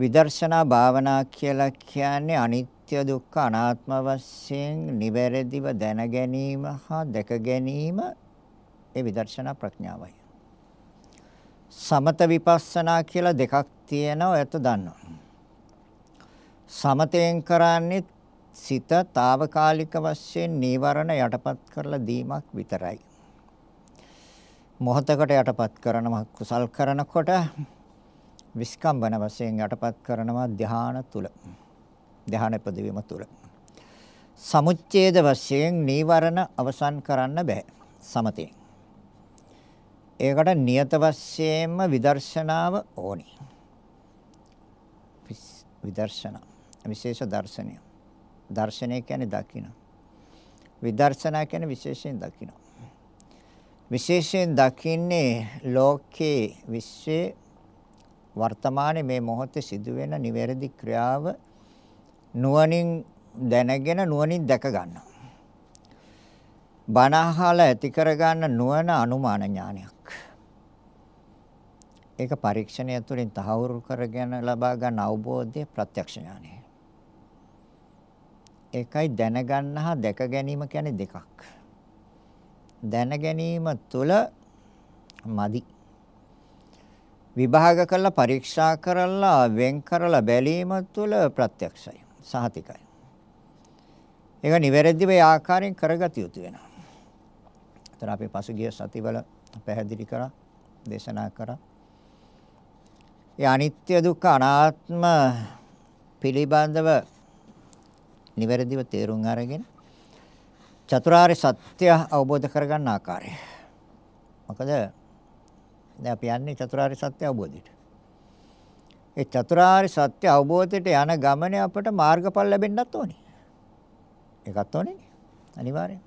විදර්ශනා භාවනා කියලා කියන්නේ අනිත්‍ය දුක්ඛ අනාත්ම වශයෙන් නිවැරදිව දැන ගැනීම හා දැක ගැනීම ඒ විදර්ශනා ප්‍රඥාවයි. සමත විපස්සනා කියලා දෙකක් තියෙනවා ඒත් දන්නවා. සමතෙන් කරන්නේ සිත తాවකාලික වශයෙන් නීවරණ යටපත් කරලා දීමක් විතරයි. මොහතකට යටපත් කරනවා කුසල් කරනකොට විස්කම්බන වශයෙන් යටපත් කරනවා ධ්‍යාන තුල. ධ්‍යාන ප්‍රතිවීම තුල. සමුච්ඡේද වශයෙන් නීවරණ අවසන් කරන්න බෑ සමතේ. ඒකට නියත වශයෙන්ම විදර්ශනාව ඕනි. විදර්ශනා විශේෂ දර්ශනය. දර්ශනය කියන්නේ දකින්න. විදර්ශනා කියන්නේ විශේෂයෙන් දකින්න. විශේෂයෙන් දකින්නේ ලෝකේ විශ්වයේ වර්තමානයේ මේ මොහොතේ සිදුවෙන නිවැරදි ක්‍රියාව නුවණින් දැනගෙන නුවණින් දැක ගන්නවා. බණහල ඇති කරගන්න නුවණ අනුමාන ඥානයක්. ඒක පරීක්ෂණය තුළින් තහවුරු කරගෙන ලබා ගන්න අවබෝධය ප්‍රත්‍යක්ෂ ඥානය. ඒකයි දැනගන්න හා දැක ගැනීම කියන්නේ දෙකක්. දැන ගැනීම තුළ මදි. විභාග කරලා පරීක්ෂා කරලා වෙන් කරලා බැලීම තුළ ප්‍රත්‍යක්ෂයි සහතිකයි. ඒක නිවැරදිව ඒ ආකාරයෙන් කරගත යුතු වෙනවා. ඒතර අපි පසුගිය සතිවල පැහැදිලි කරා දේශනා කරා ඒ අනිත්‍ය දුක්ඛ අනාත්ම පිළිබඳව නිවැරදිව තේරුම් අරගෙන චතුරාර්ය සත්‍ය අවබෝධ කරගන්න ආකාරය. මොකද දැන් අපි යන්නේ චතුරාර්ය සත්‍ය අවබෝධයට. ඒ චතුරාර්ය සත්‍ය අවබෝධයට යන ගමනේ අපට මාර්ගඵල ලැබෙන්නත් ඕනේ. ඒකත් ඕනේ අනිවාර්යෙන්.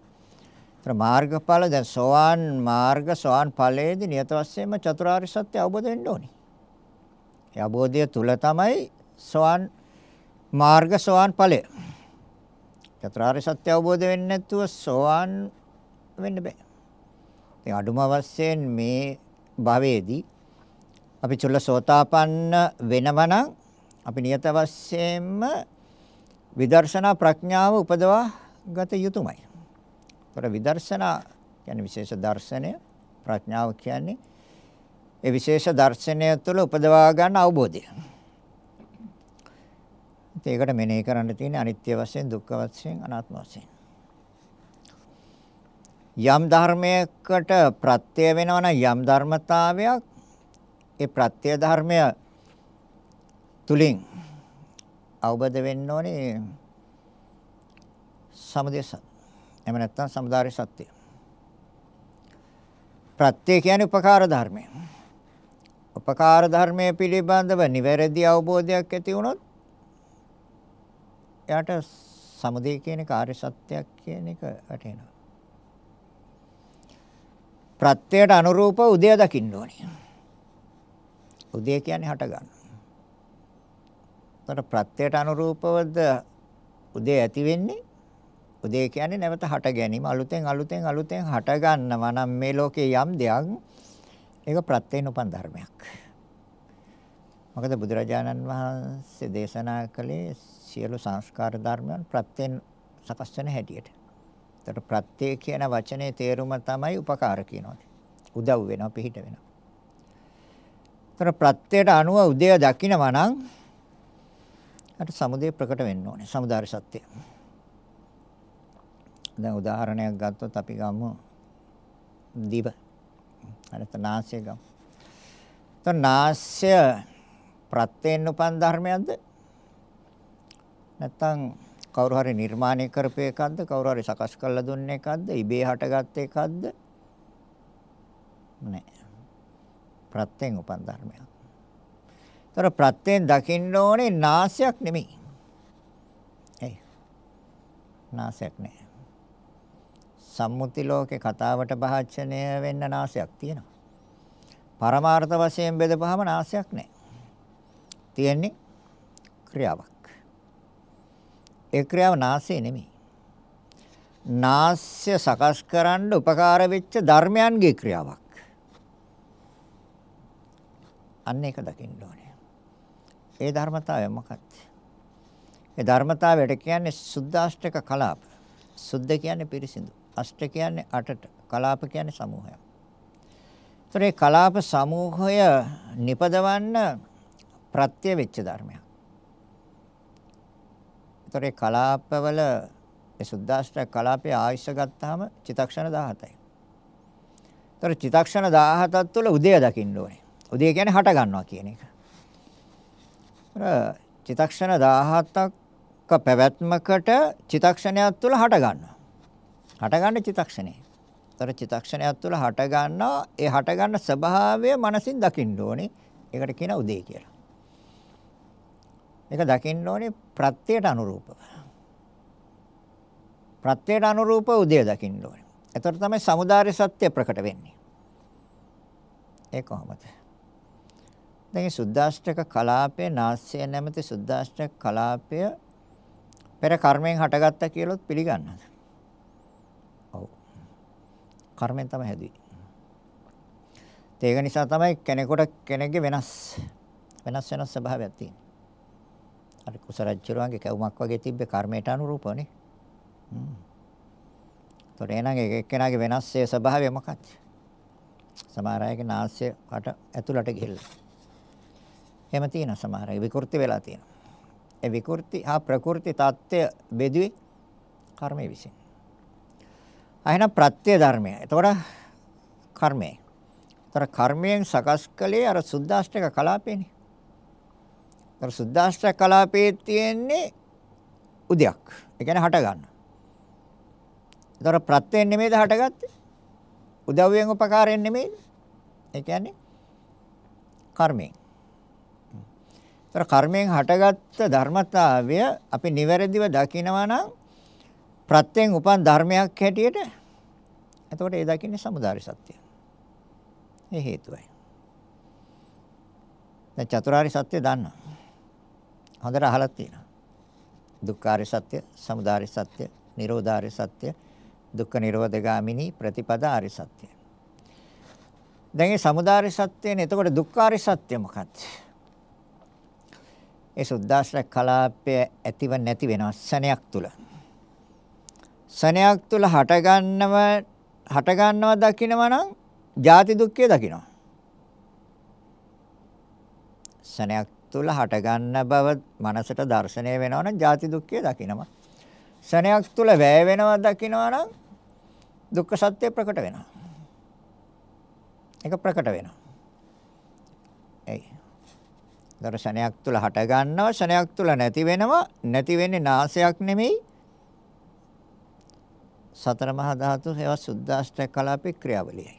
ඒතර මාර්ගඵල දැන් සෝවාන් මාර්ග සෝවාන් ඵලයේදී නියත වශයෙන්ම චතුරාර්ය සත්‍ය අවබෝධ වෙන්න ඕනේ. ඒ අවබෝධය තුල තමයි සෝවාන් මාර්ග සෝවාන් ඵලය. චතුරාර්ය සත්‍ය අවබෝධ වෙන්නේ නැතුව සෝවාන් වෙන්න බෑ. ඉතින් අඩුම වශයෙන් මේ භවයේදී අපි චුල්ලසෝතාපන්න වෙනවනම් අපි නියත වශයෙන්ම විදර්ශනා ප්‍රඥාව උපදවා ගත යුතුමයි. ඒතර විදර්ශනා කියන්නේ විශේෂ දර්ශනය ප්‍රඥාව කියන්නේ ඒ විශේෂ දර්ශනය තුළ උපදවා ගන්න අවබෝධය. ඒකට මෙනෙහි කරන්න තියෙන්නේ අනිත්‍ය වශයෙන් දුක්ඛ වශයෙන් අනාත්ම වශයෙන්. යම් ධර්මයකට ප්‍රත්‍ය වෙනවනම් යම් ධර්මතාවයක් ඒ ප්‍රත්‍ය ධර්මය තුලින් අවබෝධ වෙන්න ඕනේ සමුදය සත්‍ය. එහෙම නැත්නම් සමුදාය සත්‍ය. ප්‍රත්‍ය කියන්නේ උපකාර ධර්මය. උපකාර ධර්මයේ පිළිබඳව නිවැරදි අවබෝධයක් ඇති වුණොත් එයාට සමුදය කියන කාර්ය සත්‍යයක් කියන එක වැටෙනවා. ප්‍රත්‍යයට අනුරූප උදය දකින්න ඕනේ. උදය කියන්නේ හට ගන්න. එතකොට ප්‍රත්‍යයට අනුරූපවද උදය ඇති වෙන්නේ උදේ කියන්නේ නැවත හට ගැනීම අලුතෙන් අලුතෙන් අලුතෙන් හට ගන්නවා නම් මේ ලෝකේ යම් දෙයක් ඒක ප්‍රත්‍යයෙන් උපන් ධර්මයක්. මොකද බුදුරජාණන් වහන්සේ දේශනා කළේ සියලු සංස්කාර ධර්මයන් ප්‍රත්‍යයෙන් සකස් වෙන හැටියට. ඒතට ප්‍රත්‍ය කියන වචනේ තේරුම තමයි උපකාර කියනවා. උදව් වෙනවා පිහිට වෙනවා. ඒතර ප්‍රත්‍යයට අනුව උදය දකිනවා නම් අට සමුදය ප්‍රකට වෙන්න ඕනේ. සමුදාය සත්‍ය. දැන් උදාහරණයක් ගත්තොත් අපි ගමු දිව. අරත නාසය ගමු. તો නාසය ප්‍රත්‍යයෙන් උපන් ධර්මයක්ද? නැත්නම් කවුරු හරි නිර්මාණය කරපු එකක්ද? කවුරු හරි සකස් කරලා දුන්න එකක්ද? ඉබේ හටගත් එකක්ද? නෑ. ප්‍රත්‍යයෙන් උපන් ධර්මයක්. ତර ප්‍රත්‍යයෙන් දකින්න ඕනේ නාසයක් නෙමෙයි. එයි. නාසයක් නෑ. සම්මුති ලෝකේ කතාවට භාෂණය වෙන්න නාසයක් තියෙනවා. පරමාර්ථ වශයෙන් බෙදපුවාම නාසයක් නැහැ. තියෙන්නේ ක්‍රියාවක්. ඒ ක්‍රියාව නාසය නෙමෙයි. නාස්‍ය සකස් කරන්න උපකාර වෙච්ච ධර්මයන්ගේ ක්‍රියාවක්. අන්න ඒක දකින්න ඕනේ. ඒ ධර්මතාවය මොකක්ද? ඒ ධර්මතාවයට කියන්නේ සුද්දාෂ්ටක කලාප. සුද්ධ කියන්නේ පිරිසිදු. අෂ්ට කියන්නේ අටට. කලාප කියන්නේ සමූහයක්. ඒතර ඒ කලාප සමූහය නිපදවන්න ප්‍රත්‍ය වෙච්ච ධර්මයක්. ඒතර ඒ කලාපවල ඒ සුද්දාෂ්ටක කලාපයේ ආයශ ගත්තාම චිතක්ෂණ 17යි. ඒතර චිතක්ෂණ 17ක් තුළ උදය දකින්න ඕනේ. උදය කියන්නේ හට ගන්නවා කියන එක. චිතක්ෂණ 17ක් පැවැත්මකට චිතක්ෂණයක් තුළ හට ගන්නවා. හට ගන්න චිතක්ෂණේ. ඒතර චිතක්ෂණයක් තුළ හට ගන්නවා ඒ හට ගන්න ස්වභාවය මනසින් දකින්න ඕනේ. ඒකට කියන උදේ කියලා. ඒක දකින්න ඕනේ ප්‍රත්‍යයට අනුරූපව. ප්‍රත්‍යයට අනුරූපව උදේ දකින්න ඕනේ. එතකොට තමයි samudāri සත්‍ය ප්‍රකට වෙන්නේ. ඒ කොහොමද? දැන් සුද්දාෂ්ටක කලාපය නාස්‍ය නැමැති සුද්දාෂ්ටක කලාපය පෙර කර්මයෙන් හටගත්තා කියලොත් පිළිගන්නද? ඔව්. කර්මෙන් තමයි හැදුවේ. ඒක නිසා තමයි කෙනෙකුට කෙනෙක්ගේ වෙනස් වෙනස් වෙනස් ස්වභාවයක් තියෙන්නේ. අර කුසරජ්ජරුවන්ගේ කැවුමක් වගේ තිබ්බේ කර්මයට අනුරූපවනේ. හ්ම්. ඒතොර එනං එක එක්කෙනාගේ වෙනස් ඒ ස්වභාවය මොකක්ද? සමහර අයගේ නාස්‍ය කට ඇතුළට ගිහිල්ලා එහෙම තියෙනවා සමහර අය විකෘති වෙලා තියෙනවා. ඒ විකෘති හා ප්‍රකෘති தත්ත්වය බෙදුවේ කර්මයේ විසින්. අහිනම් ප්‍රත්‍ය ධර්මය. එතකොට කර්මය. ඒතර කර්මයෙන් සකස් කළේ අර සුද්දාෂ්ටක කලාපේනේ. අර සුද්දාෂ්ටක කලාපේ තියෙන්නේ උදයක්. ඒ කියන්නේ හට ගන්න. ඒතර ප්‍රත්‍යයෙන් නෙමෙයිද හටගත්තේ? උදව්වෙන් උපකාරයෙන් නෙමෙයිද? ඒ කියන්නේ කර්මයෙන්. ඒතර කර්මයෙන් හටගත්ත ධර්මතාවය අපි නිවැරදිව දකිනවා නම් ප්‍රත්‍යයෙන් උපන් ධර්මයක් හැටියට එතකොට ඒ දකින්නේ samudāri සත්‍යය. ඒ හේතුවයි. දැන් චතුරාර්ය සත්‍ය දන්නා. හොඳට අහලා තියෙනවා. දුක්ඛාරය සත්‍ය, samudāri සත්‍ය, නිරෝධාරය සත්‍ය, දුක්ඛ නිරෝධගාමිනී ප්‍රතිපදාාරය සත්‍ය. දැන් මේ samudāri සත්‍යනේ එතකොට දුක්ඛාරය සත්‍ය මොකක්ද? ඒ සුද්දාශ්‍රය කලාපය ඇතිව නැති වෙනවා සනයක් තුල. සනයක් තුල හට ගන්නව හට ගන්නව දකිනවා නම් ජාති දුක්ඛය දකිනවා. සනයක් තුල හටගන්න බව මනසට දැర్శණය වෙනවා නම් ජාති දුක්ඛය දකිනවා. සනයක් තුල වැය වෙනවා දකිනවා නම් දුක්ඛ සත්‍ය ප්‍රකට වෙනවා. ඒක ප්‍රකට වෙනවා. එයි. දර්ශනයක් තුල හට ගන්නවා ශනයක් තුල නැති වෙනවා නැති වෙන්නේ නාසයක් නෙමෙයි සතර මහා ධාතු හේව සුද්දාෂ්ටක කලාපේ ක්‍රියාවලියයි.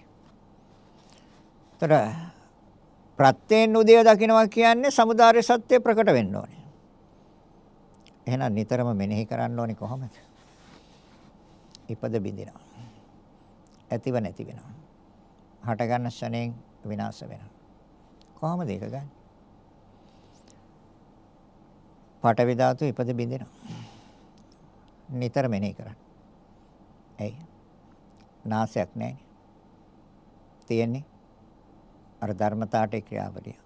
ତର ප්‍රත්‍යයෙන් උදය දකින්නවා කියන්නේ samudāri සත්‍ය ප්‍රකට වෙන්න ඕනේ. එහෙනම් නිතරම මෙනෙහි කරන්න ඕනේ කොහොමද? ඉපද බින්දිනවා. ඇතිව නැති වෙනවා. හට ගන්න ශණයෙන් විනාශ වෙනවා. කොහොමද ඒක ගන්නේ? පටවි ධාතු ඉපද බින්දිනවා. නිතර මෙනෙහි කරන්න. ඇයි? නාසයක් නැහැ. තියෙන්නේ අර ධර්මතාවට ක්‍රියාවලිය.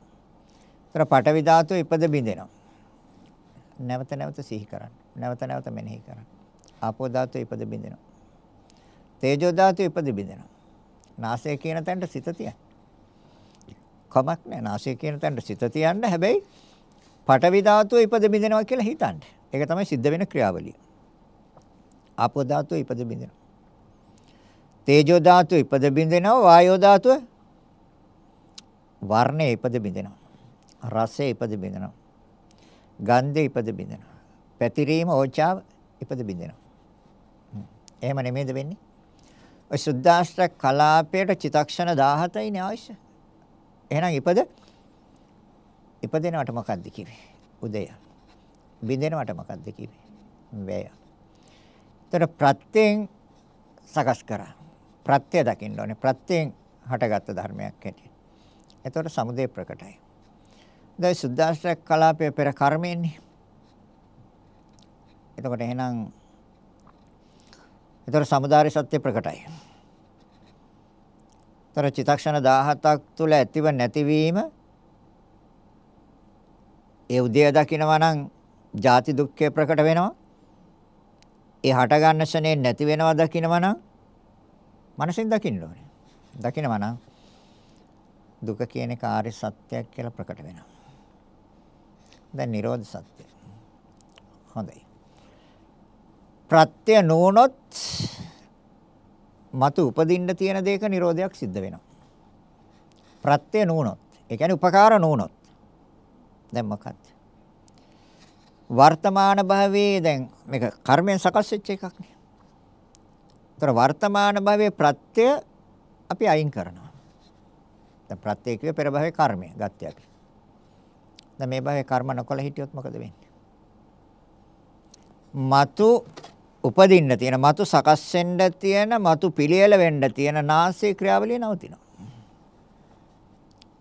ඒතර පටවි ධාතු ඉපද බින්දිනවා. නැවත නැවත සිහි කරන්න. නැවත නැවත මෙනෙහි කරන්න. ආපෝ ධාතු ඉපද බින්දිනවා. තේජෝ ධාතු ඉපද බින්දිනවා. නාසය කියන තැනට සිත තියන්න. කමක් නැහැ. නාසය කියන තැනට සිත තියන්න. හැබැයි පඨවි ධාතුව ඉපද බින්දෙනවා කියලා හිතන්න. ඒක තමයි සිද්ධ වෙන ක්‍රියාවලිය. ආපෝ ධාතුව ඉපද බින්දෙනවා. තේජෝ ධාතුව ඉපද බින්දෙනවා. වායෝ ධාතුව වර්ණය ඉපද බින්දෙනවා. රසය ඉපද බින්දෙනවා. ගන්ධය ඉපද බින්දෙනවා. පැතිරීම ඕචාව ඉපද බින්දෙනවා. එහෙම නෙමෙයිද වෙන්නේ? ඔය සුද්දාෂ්ටක කලාපයට චිතක්ෂණ 17යිනේ අවශ්‍ය. එහෙනම් ඉපද ඉපදෙනවට මොකද්ද කිව්වේ? උදය. බින්දෙනවට මොකද්ද කිව්වේ? වැය. ඒතර ප්‍රත්‍යයෙන් සකස් කරා. ප්‍රත්‍ය දකින්න ඕනේ. ප්‍රත්‍යයෙන් හටගත්තු ධර්මයක් හැටියට. එතකොට සමුදය ප්‍රකටයි. දැන් සුද්දාශ්‍රයක් කලාපයේ පෙර කර්මයෙන්නේ. එතකොට එහෙනම් එතකොට සමුදාය සත්‍ය ප්‍රකටයි. තර චිතක්ෂණ 17ක් තුල ඇතිව නැතිවීම ඒ උදය දකිනවා නම් ජාති දුක්ඛය ප්‍රකට වෙනවා. ඒ හට ගන්න ශනේ නැති වෙනවා දකිනවා නම් මනසෙන් දකින්න ඕනේ. දකිනවා නම් දුක කියන කාර්ය සත්‍යයක් කියලා ප්‍රකට වෙනවා. දැන් නිරෝධ සත්‍ය. හොඳයි. ප්‍රත්‍ය නොනොත් මතු උපදින්න තියෙන දෙයක නිරෝධයක් සිද්ධ වෙනවා. ප්‍රත්‍ය නොනොත්. ඒ කියන්නේ උපකාර නොනොත්. දැන් මොකක්ද? වර්තමාන භාවයේ දැන් මේක කර්මයෙන් සකස් වෙච්ච එකක් නේ. ඒතර වර්තමාන භාවයේ ප්‍රත්‍ය අපි අයින් කරනවා. දැන් ප්‍රත්‍ය කියේ පෙර භවයේ කර්මය ගත්තේ අපි. දැන් මේ භවයේ කර්ම නොකළ හිටියොත් මොකද වෙන්නේ? మతు උපදින්න තියෙන మతు සකස් වෙන්න තියෙන మతు පිළියෙල වෙන්න තියෙන නාසයේ ක්‍රියාවලිය නවතිනවා.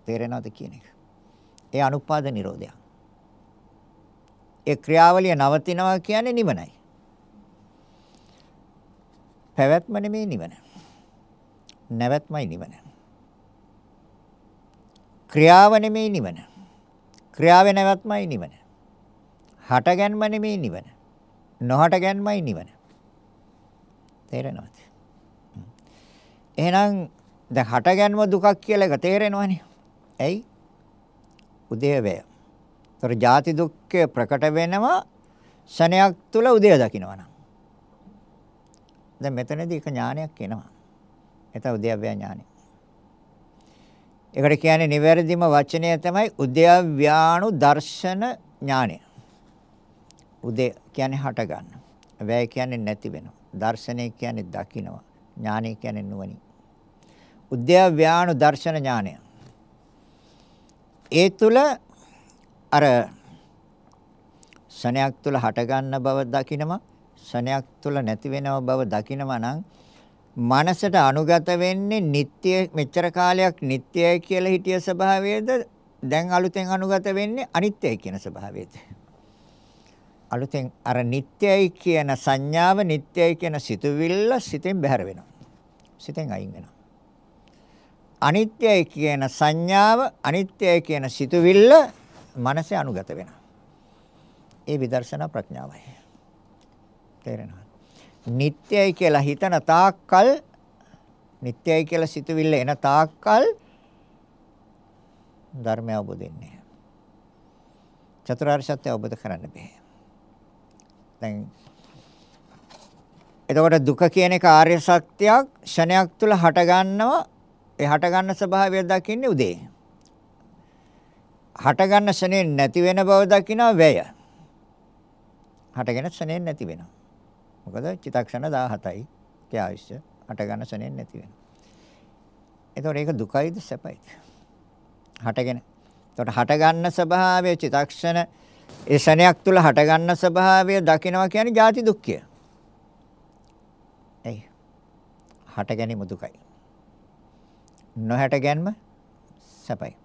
තේරෙනවද කියන එක? ඒ අනුපාද නිරෝධය. ඒ ක්‍රියාවලිය නවතිනවා කියන්නේ නිවනයි. පැවැත්ම නෙමෙයි නිවන. නැවැත්මයි නිවන. ක්‍රියාව නෙමෙයි නිවන. ක්‍රියාවේ නැවැත්මයි නිවන. හටගැන්ම නෙමෙයි නිවන. නොහටගැන්මයි නිවන. තේරෙනවද? එහෙනම් දැන් හටගැන්ම දුකක් කියලා එක තේරෙනවනේ. ඇයි? උදේවැය. ତොර ජාති දුක්ඛය ප්‍රකට වෙනවා ශනයක් තුල උදය දකින්නවනම්. දැන් මෙතනදී එක ඥානයක් එනවා. එත උද්‍යව්‍ය ඥානය. ඒකට කියන්නේ නිවැරදිම වචනය තමයි උද්‍යව්‍යාණු දර්ශන ඥානය. උදේ කියන්නේ හට ගන්න. වැය කියන්නේ නැති වෙනවා. දර්ශනය කියන්නේ දකින්නවා. ඥානය කියන්නේ නුවණින්. උද්‍යව්‍යාණු දර්ශන ඥානය. ඒ තුල අර ශනයක් තුල හට ගන්න බව දකිනවා. ශනයක් තුල නැති වෙනව බව දකිනවා නම් මනසට අනුගත වෙන්නේ නিত্য මෙච්චර කාලයක් නিত্যයි කියලා හිටිය ස්වභාවයේද? දැන් අලුතෙන් අනුගත වෙන්නේ අනිත්‍යයි කියන ස්වභාවයේද? අලුතෙන් අර නিত্যයි කියන සංඥාව නিত্যයි කියන සිතුවිල්ල සිතෙන් බැහැර වෙනවා. සිතෙන් අයින් වෙනවා. අනිත්‍යයි කියන සංඥාව අනිත්‍යයි කියන සිතුවිල්ල මනසේ අනුගත වෙනවා. ඒ විදර්ශනා ප්‍රඥාවයි. තේරෙනවා නිට්ටයයි කියලා හිතන තාක්කල් නිට්ටයයි කියලා සිතුවිල්ල එන තාක්කල් ධර්මය අවබෝධ වෙන්නේ නැහැ. චතුරාර්ය සත්‍ය අවබෝධ කරන්න බෑ. දැන් එතකොට දුක කියන එක ආර්ය සත්‍යයක් ෂණයක් තුල හට ගන්නවා ඒ හට ගන්න ස්වභාවය දකින්නේ උදේ. හට ගන්න ෂණේ නැති වෙන බව දකිනවා වැය. හටගෙන ෂණේ නැති වෙනවා. මොකද චිතක්ෂණ 17යි ඒ ආයුෂ හට ගන්න සනෙන් නැති වෙනවා. එතකොට ඒක දුකයිද සැපයිද? හටගෙන. එතකොට හට ගන්න ස්වභාවය චිතක්ෂණ ඒ ශණයක් තුල හට ගන්න ස්වභාවය දකිනවා කියන්නේ ජාති දුක්ඛය. එයි. හට ගැනීම දුකයි. නොහැට ගැනීම සැපයි.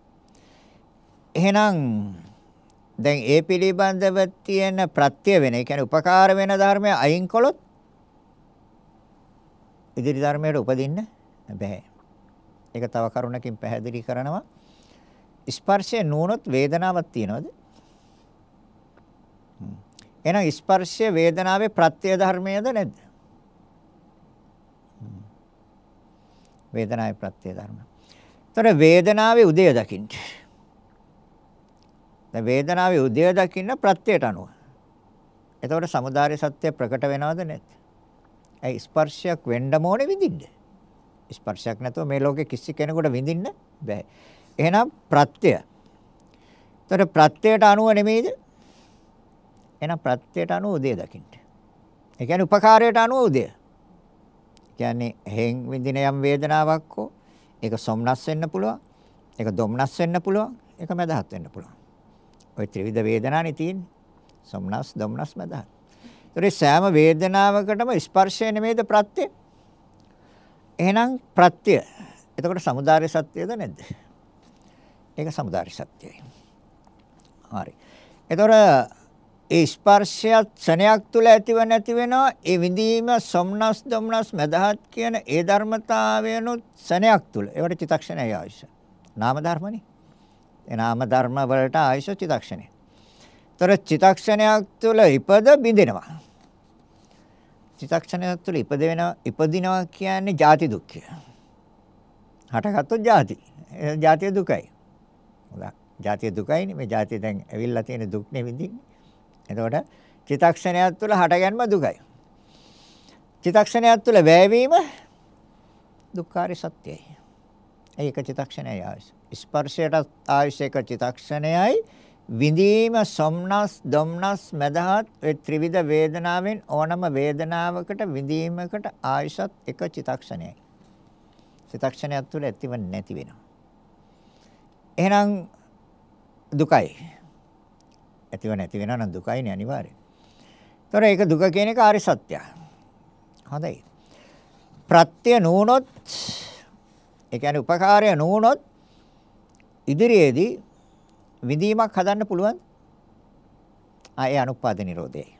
එහෙනම් දැන් ඒ පිළිබඳව තියෙන ප්‍රත්‍ය වෙන, ඒ කියන්නේ උපකාර වෙන ධර්මය අයින් කළොත් ඉදිරි ධර්මයට උපදින්න බෑ. ඒක තව කරුණකින් පැහැදිලි කරනවා. ස්පර්ශය නුනොත් වේදනාවක් තියනවද? එහෙනම් ස්පර්ශය වේදනාවේ ප්‍රත්‍ය ධර්මයේද නැද්ද? වේදනාවේ ප්‍රත්‍ය ධර්ම. ତොර වේදනාවේ උදය දකින්න. දැන් වේදනාවේ උදය දකින්න ප්‍රත්‍යයට අනුව. එතකොට samudāri සත්‍ය ප්‍රකට වෙනවද නැද්ද? ඒ ස්පර්ශයක් වෙන්න ඕනේ විඳින්න. ස්පර්ශයක් නැතුව මේ ලෝකේ කිසි කෙනෙකුට විඳින්න බෑ. එහෙනම් ප්‍රත්‍ය. එතකොට ප්‍රත්‍යයට අනුව නෙමෙයිද? එහෙනම් ප්‍රත්‍යයට අනුව උදය දකින්න. ඒ කියන්නේ උපකාරයට අනුව උදය. කියන්නේ හේන් විඳින යම් වේදනාවක් හෝ ඒක සොම්නස් වෙන්න පුළුවන්. ඒක දොම්නස් වෙන්න පුළුවන්. ඒක මදහත් වෙන්න පුළුවන්. ওই ත්‍රිවිධ වේදනානේ තියෙන්නේ. සොම්නස්, දොම්නස්, මදහත්. ඒතර සෑම වේදනාවකටම ස්පර්ශය නෙමෙයිද ප්‍රත්‍ය? එහෙනම් ප්‍රත්‍ය. එතකොට samudāri සත්‍යද නැද්ද? ඒක samudāri සත්‍යයි. හරි. එතකොට ඒ ස්පර්ශයත් ශනයක් තුල ඇතිව නැති වෙනවා ඒ විඳීම සොම්නස් දොම්නස් මදහත් කියන ඒ ධර්මතාවයනොත් ශනයක් තුල ඒවට චිතක්ෂණය ආයශ නාම ධර්මනේ ඒ නාම ධර්ම වලට ආයශ චිතක්ෂණය ତොර චිතක්ෂණයක් තුළ ඉපද බිඳෙනවා. චිතක්ෂණයක් තුළ ඉපද වෙනවා ඉපදිනවා කියන්නේ ජාති දුක්ඛය. හටගත්තොත් ජාති. ජාතිය දුකයි. හොඳයි. ජාතිය දුකයිනේ මේ ජාතිය දැන් ඇවිල්ලා තියෙන දුක් නේ විඳින්නේ. එතකොට චිතක්ෂණයක් තුළ හටගන්ම දුකයි. චිතක්ෂණයක් තුළ වැයවීම දුක්ඛාරි සත්‍යයි. ඒක චිතක්ෂණයයි ආයුෂ. ස්පර්ශයට ආයුෂ එක චිතක්ෂණයයි විඳීම සොම්නස් දොම්නස් මදහත් ඒ ත්‍රිවිධ වේදනාවෙන් ඕනම වේදනාවකට විඳීමකට ආයුෂත් එක චිතක්ෂණයයි. චිතක්ෂණයක් තුළ ඇතිව නැති වෙනවා. එහෙනම් දුකයි. ඇතිව නැති වෙනවා නම් දුකයිනේ අනිවාර්යයෙන්. ତොර ඒක දුක කියන එක ආරි සත්‍යය. හොඳයි. ප්‍රත්‍ය නූනොත් ඒ කියන්නේ උපකාරය නූනොත් ඉදිරියේදී විඳීමක් හදන්න පුළුවන්. ආ ඒ අනුපාද නිරෝධයයි.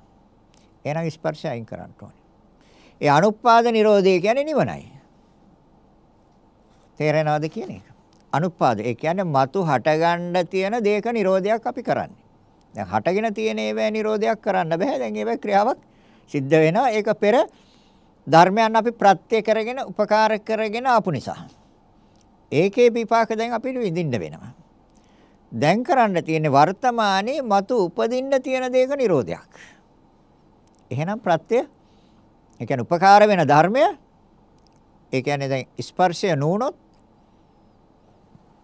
එහෙනම් ස්පර්ශය අයින් කරන්න ඕනේ. ඒ අනුපාද නිරෝධය කියන්නේ නිවනයි. තේරෙනවද කියන එක? අනුපාද ඒ කියන්නේ మతు හටගන්න තියෙන දේක නිරෝධයක් අපි කරන්නේ. දැන් හටගෙන තියෙන ඒවැ නිරෝධයක් කරන්න බෑ. දැන් ඒවැ ක්‍රියාවක් සිද්ධ වෙනවා. ඒක පෙර ධර්මයන් අපි ප්‍රත්‍ය කරගෙන උපකාර කරගෙන ආපු නිසා. ඒකේ විපාක දැන් අපිට විඳින්න වෙනවා. දැන් කරන්න තියෙන්නේ වර්තමානයේ మతు උපදින්න තියෙන දේක නිරෝධයක්. එහෙනම් ප්‍රත්‍ය ඒ කියන්නේ උපකාර වෙන ධර්මය ඒ කියන්නේ දැන් ස්පර්ශය නුනොත්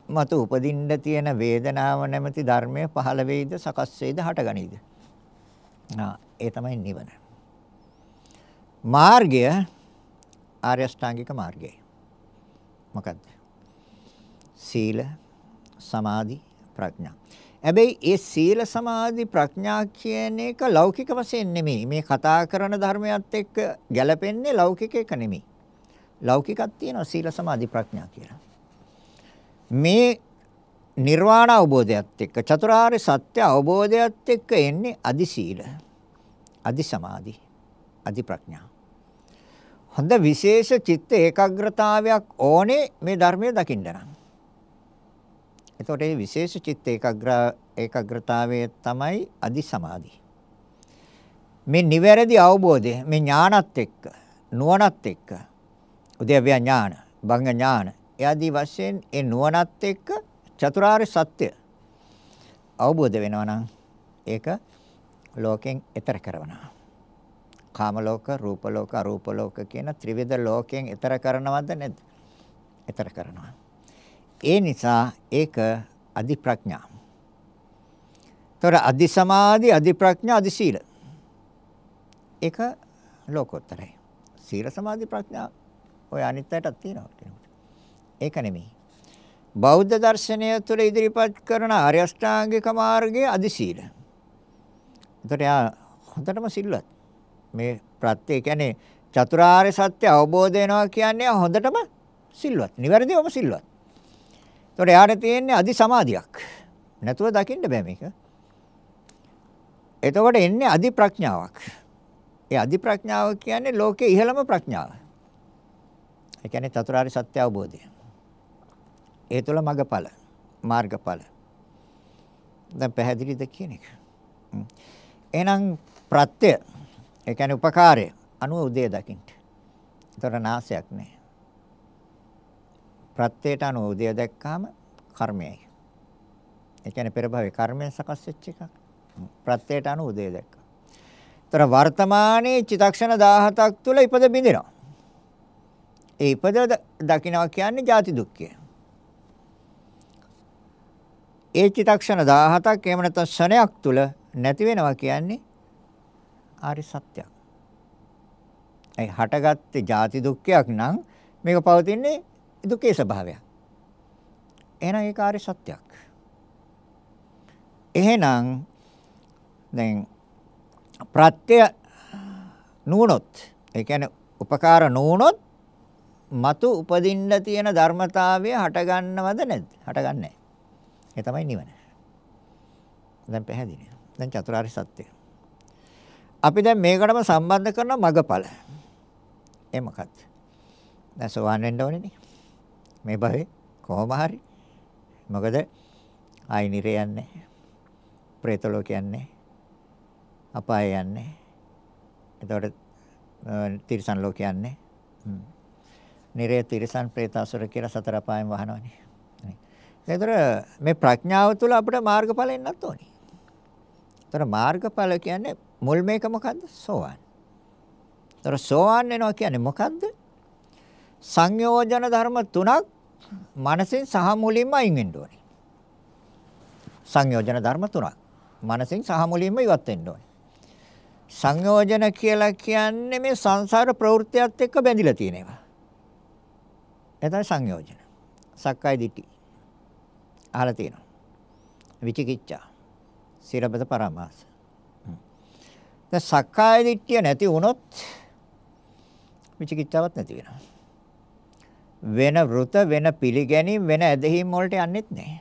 මතු උපදින්න තියෙන වේදනාව නැමැති ධර්මය පහළ වෙයිද සකස් වෙයිද හටගනීද? ආ ඒ තමයි නිවන. මාර්ගය ආර්ය අෂ්ටාංගික මාර්ගය. මොකද්ද? සීල, සමාධි, ප්‍රඥා. හැබැයි ඒ සීල සමාධි ප්‍රඥා කියන එක ලෞකික වශයෙන් නෙමෙයි. මේ කතා කරන ධර්මයත් එක්ක ගැලපෙන්නේ ලෞකික එක නෙමෙයි. ලෞකිකක් තියෙනවා සීල සමාධි ප්‍රඥා කියලා. මේ නිර්වාණ අවබෝධයත් එක්ක චතුරාර්ය සත්‍ය අවබෝධයත් එක්ක එන්නේ අදි සීල, අදි සමාධි, අදි ප්‍රඥා. හොඳ විශේෂ චිත්ත ඒකාග්‍රතාවයක් ඕනේ මේ ධර්මයේ දකින්න නම්. එතකොට මේ විශේෂ චිත්ත ඒකාග්‍ර ඒකාග්‍රතාවය තමයි අදි සමාධි. මේ නිවැරදි අවබෝධය මේ ඥානත් එක්ක නුවණත් එක්ක උද්‍යව්‍ය ඥාන, භංග ඥාන, එයාදී වශයෙන් ඒ නුවණත් එක්ක චතුරාර්ය සත්‍ය අවබෝධ වෙනවා නම් ඒක ලෝකෙන් එතර කරනවා. කාම ලෝක, රූප ලෝක, අරූප ලෝක කියන ත්‍රිවිධ ලෝකෙන් එතර කරනවද නැද්ද? එතර කරනවා. ඒ නිසා ඒක අදි ප්‍රඥා. ତොර අදි සමාධි, අදි ප්‍රඥා, අදි සීල. ඒක ලෝකෝත්තරයි. සීල සමාධි ප්‍රඥා ඔය අනිත් අයටත් තියෙනවා කෙනෙකුට. ඒක නෙමෙයි. බෞද්ධ දර්ශනය තුළ ඉදිරිපත් කරන ආර්ය අෂ්ටාංගික මාර්ගයේ අදි සීල. එතකොට යා හොඳටම සිල්වත්. මේ ප්‍රත්‍ය කියන්නේ චතුරාර්ය සත්‍ය අවබෝධ වෙනවා කියන්නේ හොඳටම සිල්වත්. නිවැරදිවම සිල්වත්. එතකොට යාට තියෙන්නේ අදි සමාධියක්. නැතුව දකින්න බෑ මේක. එතකොට එන්නේ අදි ප්‍රඥාවක්. ඒ අදි ප්‍රඥාව කියන්නේ ලෝකේ ඉහළම ප්‍රඥාව. ඒ කියන්නේ චතුරාර්ය සත්‍ය අවබෝධය. ඒ තුළ මගඵල මාර්ගඵල. දැන් පැහැදිලිද කියන එක. එහෙනම් ප්‍රත්‍ය ඒ කියන්නේ උපකාරය අනුව උදේ දකින්න. ඒතර නාසයක් නැහැ. ප්‍රත්‍යයට අනුව උදේ දැක්කාම කර්මයයි. ඒ කියන්නේ පෙර භවයේ කර්මයෙන් සකස් වෙච්ච එකක්. ප්‍රත්‍යයට අනුව උදේ දැක්කා. ඒතර වර්තමානයේ චිතක්ෂණ 17ක් තුල ඉපද බිඳිනවා. ඒ ඉපද දකින්නවා කියන්නේ ජාති දුක්ඛය. ඒ චිතක්ෂණ 17ක් එහෙම නැත්නම් ෂණයක් තුල නැති වෙනවා කියන්නේ ආරි සත්‍යයක්. ඒ හටගත්තේ ಜಾති දුක්ඛයක් නම් මේක පවතින්නේ දුකේ ස්වභාවයක්. එහෙනම් ඒක ආරි සත්‍යයක්. එහෙනම් දැන් ප්‍රත්‍ය නුනොත් ඒ කියන්නේ උපකාර නුනොත් మతు උපදින්න තියෙන ධර්මතාවය හටගන්නවද නැද්ද? හටගන්නේ ඒ තමයි නිවන. දැන් පැහැදිලි. දැන් චතුරාර්ය සත්‍ය. අපි දැන් මේකටම සම්බන්ධ කරන මගපල. ඒ මොකක්ද? දැන් සෝවාන් වෙන්න ඕනේ නේ. මේ භවේ කොහොම හරි. මොකද ආයි නිරේ යන්නේ. പ്രേත ලෝකයක් යන්නේ. අපාය යන්නේ. එතකොට තිරිසන් ලෝකයක් යන්නේ. නිරේ තිරිසන් പ്രേත අසුර කියලා සතර අපායන් වහනවනේ. ඒතර මේ ප්‍රඥාව තුළ අපිට මාර්ගඵල එන්නත් ඕනේ. ඒතර මාර්ගඵල කියන්නේ මුල් මේක මොකද්ද? සෝවාන්. ඒතර සෝවාන් වෙනවා කියන්නේ මොකද්ද? සංයෝජන ධර්ම තුනක් මනසෙන් සහ මුලින්ම අයින් වෙන්න ඕනේ. සංයෝජන ධර්ම තුනක් මනසෙන් සහ මුලින්ම ඉවත් වෙන්න ඕනේ. සංයෝජන කියලා කියන්නේ මේ සංසාර ප්‍රවෘත්තියත් එක්ක බැඳිලා තියෙන ඒවා. එතන සංයෝජන. සක්කාය දිට්ඨි. අහලා තියෙනවා. විචිකිච්ඡා. සිරබත පරමාස. දැන් සක්කාය දිට්ඨිය නැති වුණොත් විචිකිච්ඡාවක් නැති වෙනවා. වෙන වෘත වෙන පිළිගැනීම් වෙන ඇදහිම් වලට යන්නෙත් නැහැ.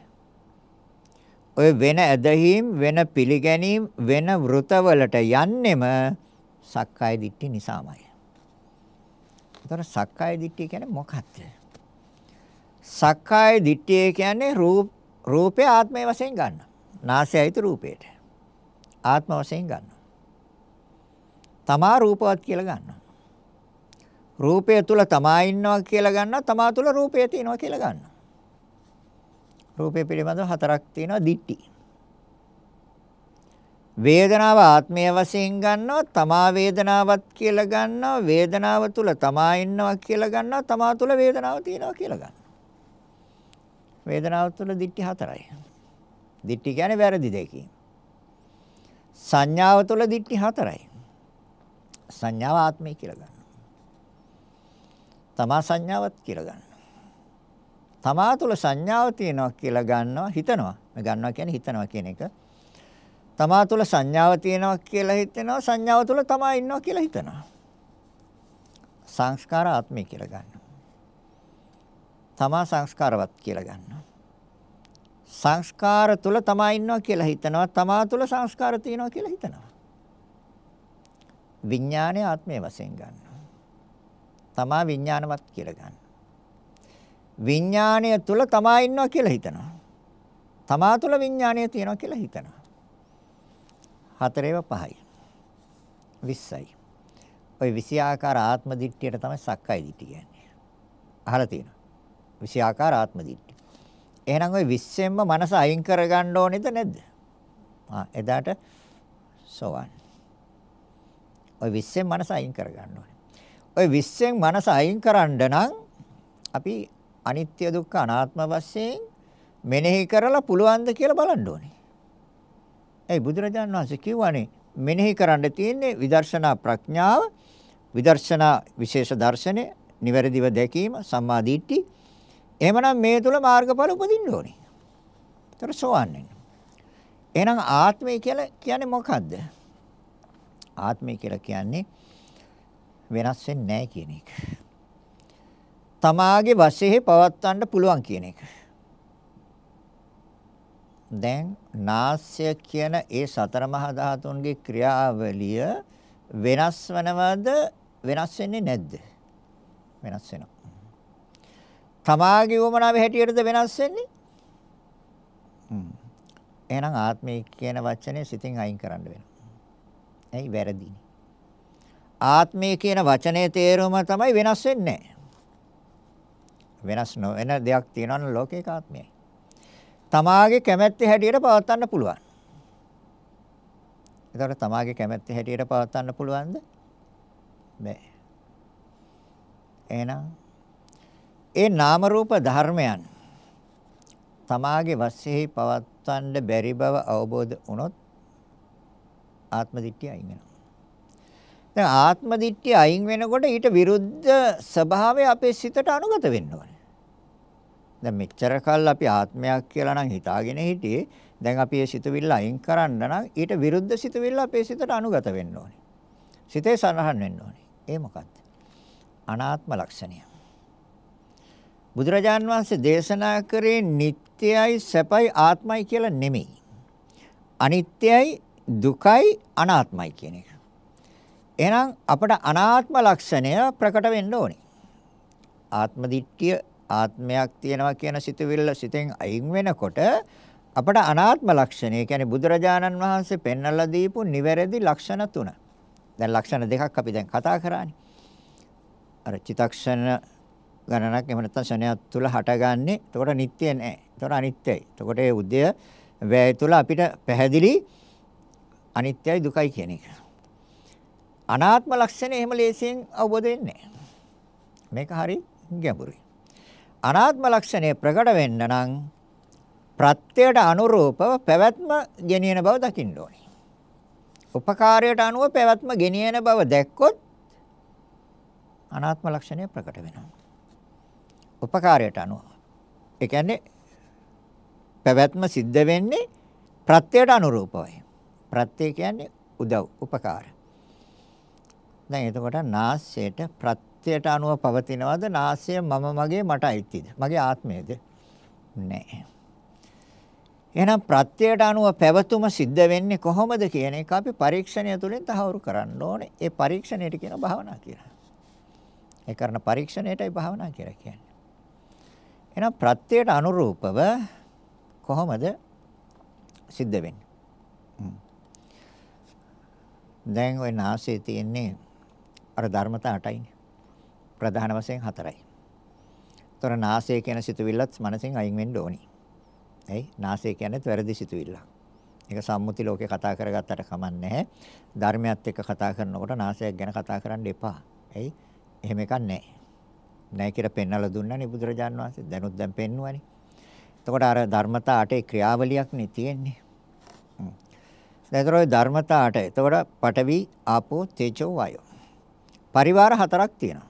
ඔය වෙන ඇදහිම් වෙන පිළිගැනීම් වෙන වෘතවලට යන්නෙම සක්කාය දිට්ඨිය නිසාමයි. ඒතර සක්කාය දිට්ඨිය කියන්නේ මොකක්ද? සක්කාය දිට්ඨිය කියන්නේ රූප රූපය ආත්මය වශයෙන් ගන්න. නාසයයිත රූපයට. ආත්ම වශයෙන් ගන්න. තමා රූපවත් කියලා ගන්නවා. රූපය තුල තමා ඉන්නවා කියලා ගන්නවා තමා තුල රූපය තියෙනවා කියලා ගන්නවා. රූපය පිළිබඳව හතරක් තියෙනවා දිට්ටි. වේදනාව ආත්මය වශයෙන් ගන්නවා තමා වේදනාවක් කියලා ගන්නවා වේදනාව තුල තමා ඉන්නවා කියලා ගන්නවා තමා තුල වේදනාව තියෙනවා කියලා ගන්නවා. වේදනාව තුල දිට්ටි හතරයි. දිට්ටි කියන්නේ වැරදි දෙකකින්. සංඥාව තුල දිට්ටි හතරයි. සංඥාව ආත්මය කියලා ගන්නවා. තමා සංඥාවක් කියලා ගන්නවා. තමා තුළ සංඥාව තියෙනවා කියලා ගන්නවා හිතනවා. මේ ගන්නවා කියන්නේ හිතනවා කියන එක. තමා තුළ සංඥාව තියෙනවා කියලා හිතෙනවා සංඥාව තුළ තමා ඉන්නවා කියලා හිතනවා. සංස්කාර ආත්මය කියලා ගන්නවා. තමා සංස්කාරවත් කියලා ගන්නවා. සංස්කාර තුළ තමා ඉන්නවා කියලා හිතනවා තමා තුළ සංස්කාර තියෙනවා කියලා හිතනවා. විඥානය ආත්මය වශයෙන් ගන්නවා. තමා විඥානවත් කියලා ගන්නවා. විඥාණය තුල තමා ඉන්නවා කියලා හිතනවා. තමා තුල විඥාණය තියෙනවා කියලා හිතනවා. හතරේව පහයි. 20යි. ওই 20 ආකාර ආත්ම දිට්ඨියට තමයි සක්කාය දිට්ඨිය කියන්නේ. අහලා තියෙනවා. 20 ආකාර ආත්ම දිට්ඨිය. එහෙනම් ওই 20ෙන්ම මනස අයින් කරගන්න ඕනේද නැද්ද? ආ එදාට සෝවන්. ওই 20ෙන් මනස අයින් කරගන්න ඕනේ. ওই 20ෙන් මනස අයින් කරන්න නම් අපි අනිත්‍ය දුක්ඛ අනාත්ම වශයෙන් මෙනෙහි කරලා පුළුවන්ද කියලා බලන්න ඕනේ. ඒ බුදුරජාණන් වහන්සේ කියවනේ මෙනෙහි කරන්න තියෙන්නේ විදර්ශනා ප්‍රඥාව, විදර්ශනා විශේෂ දර්ශනය, නිවැරදිව දැකීම, සම්මා දිට්ඨි. එහෙමනම් මේ තුල මාර්ගඵල උපදින්න ඕනේ. ඒතර සෝවන් වෙන්න. එහෙනම් ආත්මය කියලා කියන්නේ මොකද්ද? ආත්මය කියලා කියන්නේ වෙනස් වෙන්නේ නැහැ කියන එක. තමාගේ වශයෙන් පවත්වන්න පුළුවන් කියන එක. දැන් නාස්‍ය කියන ඒ සතර මහා ධාතුන්ගේ ක්‍රියාවලිය වෙනස් වනවද වෙනස් වෙන්නේ නැද්ද? වෙනස් වෙනවා. තමාගේ වමනාවේ හැටියටද වෙනස් වෙන්නේ? හ්ම්. එහෙනම් ආත්මය කියන වචනේ සිතින් අයින් කරන්න වෙනවා. ඇයි වැරදි? ආත්මය කියන වචනේ තේරුම තමයි වෙනස් වෙන්නේ නැහැ. වෙනස් නොවන දෙයක් තියෙනවා නම් ලෝකේක ආත්මයයි. තමාගේ කැමැත්ත හැටියට පවත්වන්න පුළුවන්. ඒතකොට තමාගේ කැමැත්ත හැටියට පවත්වන්න පුළුවන්ද? බෑ. එහෙනම් ඒ නාම රූප ධර්මයන් තමාගේ වශයෙන් පවත්වන්න බැරි බව අවබෝධ වුණොත් ආත්ම දිට්ඨිය අයින් වෙනවා. දැන් ආත්ම දිට්ඨිය අයින් වෙනකොට ඊට විරුද්ධ ස්වභාවය අපේ සිතට අනුගත වෙන්න ඕනේ. දැන් මෙච්චර කල් අපි ආත්මයක් කියලා නම් හිතාගෙන හිටියේ. දැන් අපි ඒ සිතවිල්ල අයින් කරන්න නම් ඊට විරුද්ධ සිතවිල්ල අපේ සිතට අනුගත වෙන්න ඕනේ. සිතේ සනහන් වෙන්න ඕනේ. ඒ මොකක්ද? අනාත්ම ලක්ෂණය. බුදුරජාන් වහන්සේ දේශනා කරේ නිට්ටයයි සැපයි ආත්මයි කියලා නෙමෙයි. අනිත්‍යයි දුකයි අනාත්මයි කියන එක. එහෙනම් අපට අනාත්ම ලක්ෂණය ප්‍රකට වෙන්න ඕනේ. ආත්ම දිට්ඨිය ආත්මයක් තියෙනවා කියන සිතුවිල්ල සිතෙන් අයින් වෙනකොට අපට අනාත්ම ලක්ෂණය කියන්නේ බුදුරජාණන් වහන්සේ පෙන්වලා දීපු නිවැරදි ලක්ෂණ තුන. දැන් ලක්ෂණ දෙකක් අපි දැන් කතා කරානේ. අර චිතක්ෂණ ගණනක් එහෙම නැත්නම් ශනයක් තුල හටගන්නේ. එතකොට නිට්ටය නෑ. එතකොට අනිත්‍යයි. එතකොට ඒ උදය වැය තුල අපිට පැහැදිලි අනිත්‍යයි දුකයි කියන එක. අනාත්ම ලක්ෂණය එහෙම ලේසියෙන් අවබෝධ වෙන්නේ මේක හරි ගැඹුරුයි. අනාත්ම ලක්ෂණය ප්‍රකට වෙන්න නම් ප්‍රත්‍යයට අනුරූපව පැවැත්ම ගෙනියන බව දකින්න ඕනේ. උපකාරයට අනුව පැවැත්ම ගෙනියන බව දැක්කොත් අනාත්ම ලක්ෂණය ප්‍රකට වෙනවා. උපකාරයට අනුව. ඒ කියන්නේ පැවැත්ම සිද්ධ වෙන්නේ ප්‍රත්‍යයට අනුරූපවයි. ප්‍රත්‍ය කියන්නේ උදව් උපකාර. දැන් එතකොට නාසයට ප්‍රත්‍යයට අනුව පවතිනවද නාසය මම මගේ මට අයිතිද? මගේ ආත්මයද? නැහැ. එහෙනම් ප්‍රත්‍යයට අනුව පැවතුම සිද්ධ වෙන්නේ කොහොමද කියන එක අපි පරීක්ෂණය තුළින් තහවුරු කරන්න ඕනේ. ඒ පරීක්ෂණයට කියන භාවනා කියලා. ඒ කරන පරීක්ෂණයටයි භාවනා කියලා කියන්නේ. එහෙනම් ප්‍රත්‍යයට අනුරූපව කොහොමද සිද්ධ වෙන්නේ? දැන් ওই නාසයේ තියෙන්නේ අර ධර්මතා 8යිනේ. ප්‍රධාන වශයෙන් 4යි. ତොර නාසය කියන සිතුවිල්ලත් මනසෙන් අයින් වෙන්න ඕනි. ඇයි? නාසය කියන්නේ වැරදි සිතුවිල්ලක්. ඒක සම්මුති ලෝකේ කතා කරගත්තට කමක් නැහැ. ධර්මයත් එක්ක කතා කරනකොට නාසයක් ගැන කතා කරන්න එපා. ඇයි? එහෙම එකක් නැහැ. නැහැ කියලා පෙන්වලා දුන්නානේ බුදුරජාන් වහන්සේ. දැනුත් දැන් පෙන්වුවානේ. එතකොට අර ධර්මතා අටේ ක්‍රියාවලියක් නේ තියෙන්නේ. දැන් ධර්මතා අට. එතකොට පඨවි, ආපෝ, තේජෝ, වායෝ. පරිවාර හතරක් තියෙනවා.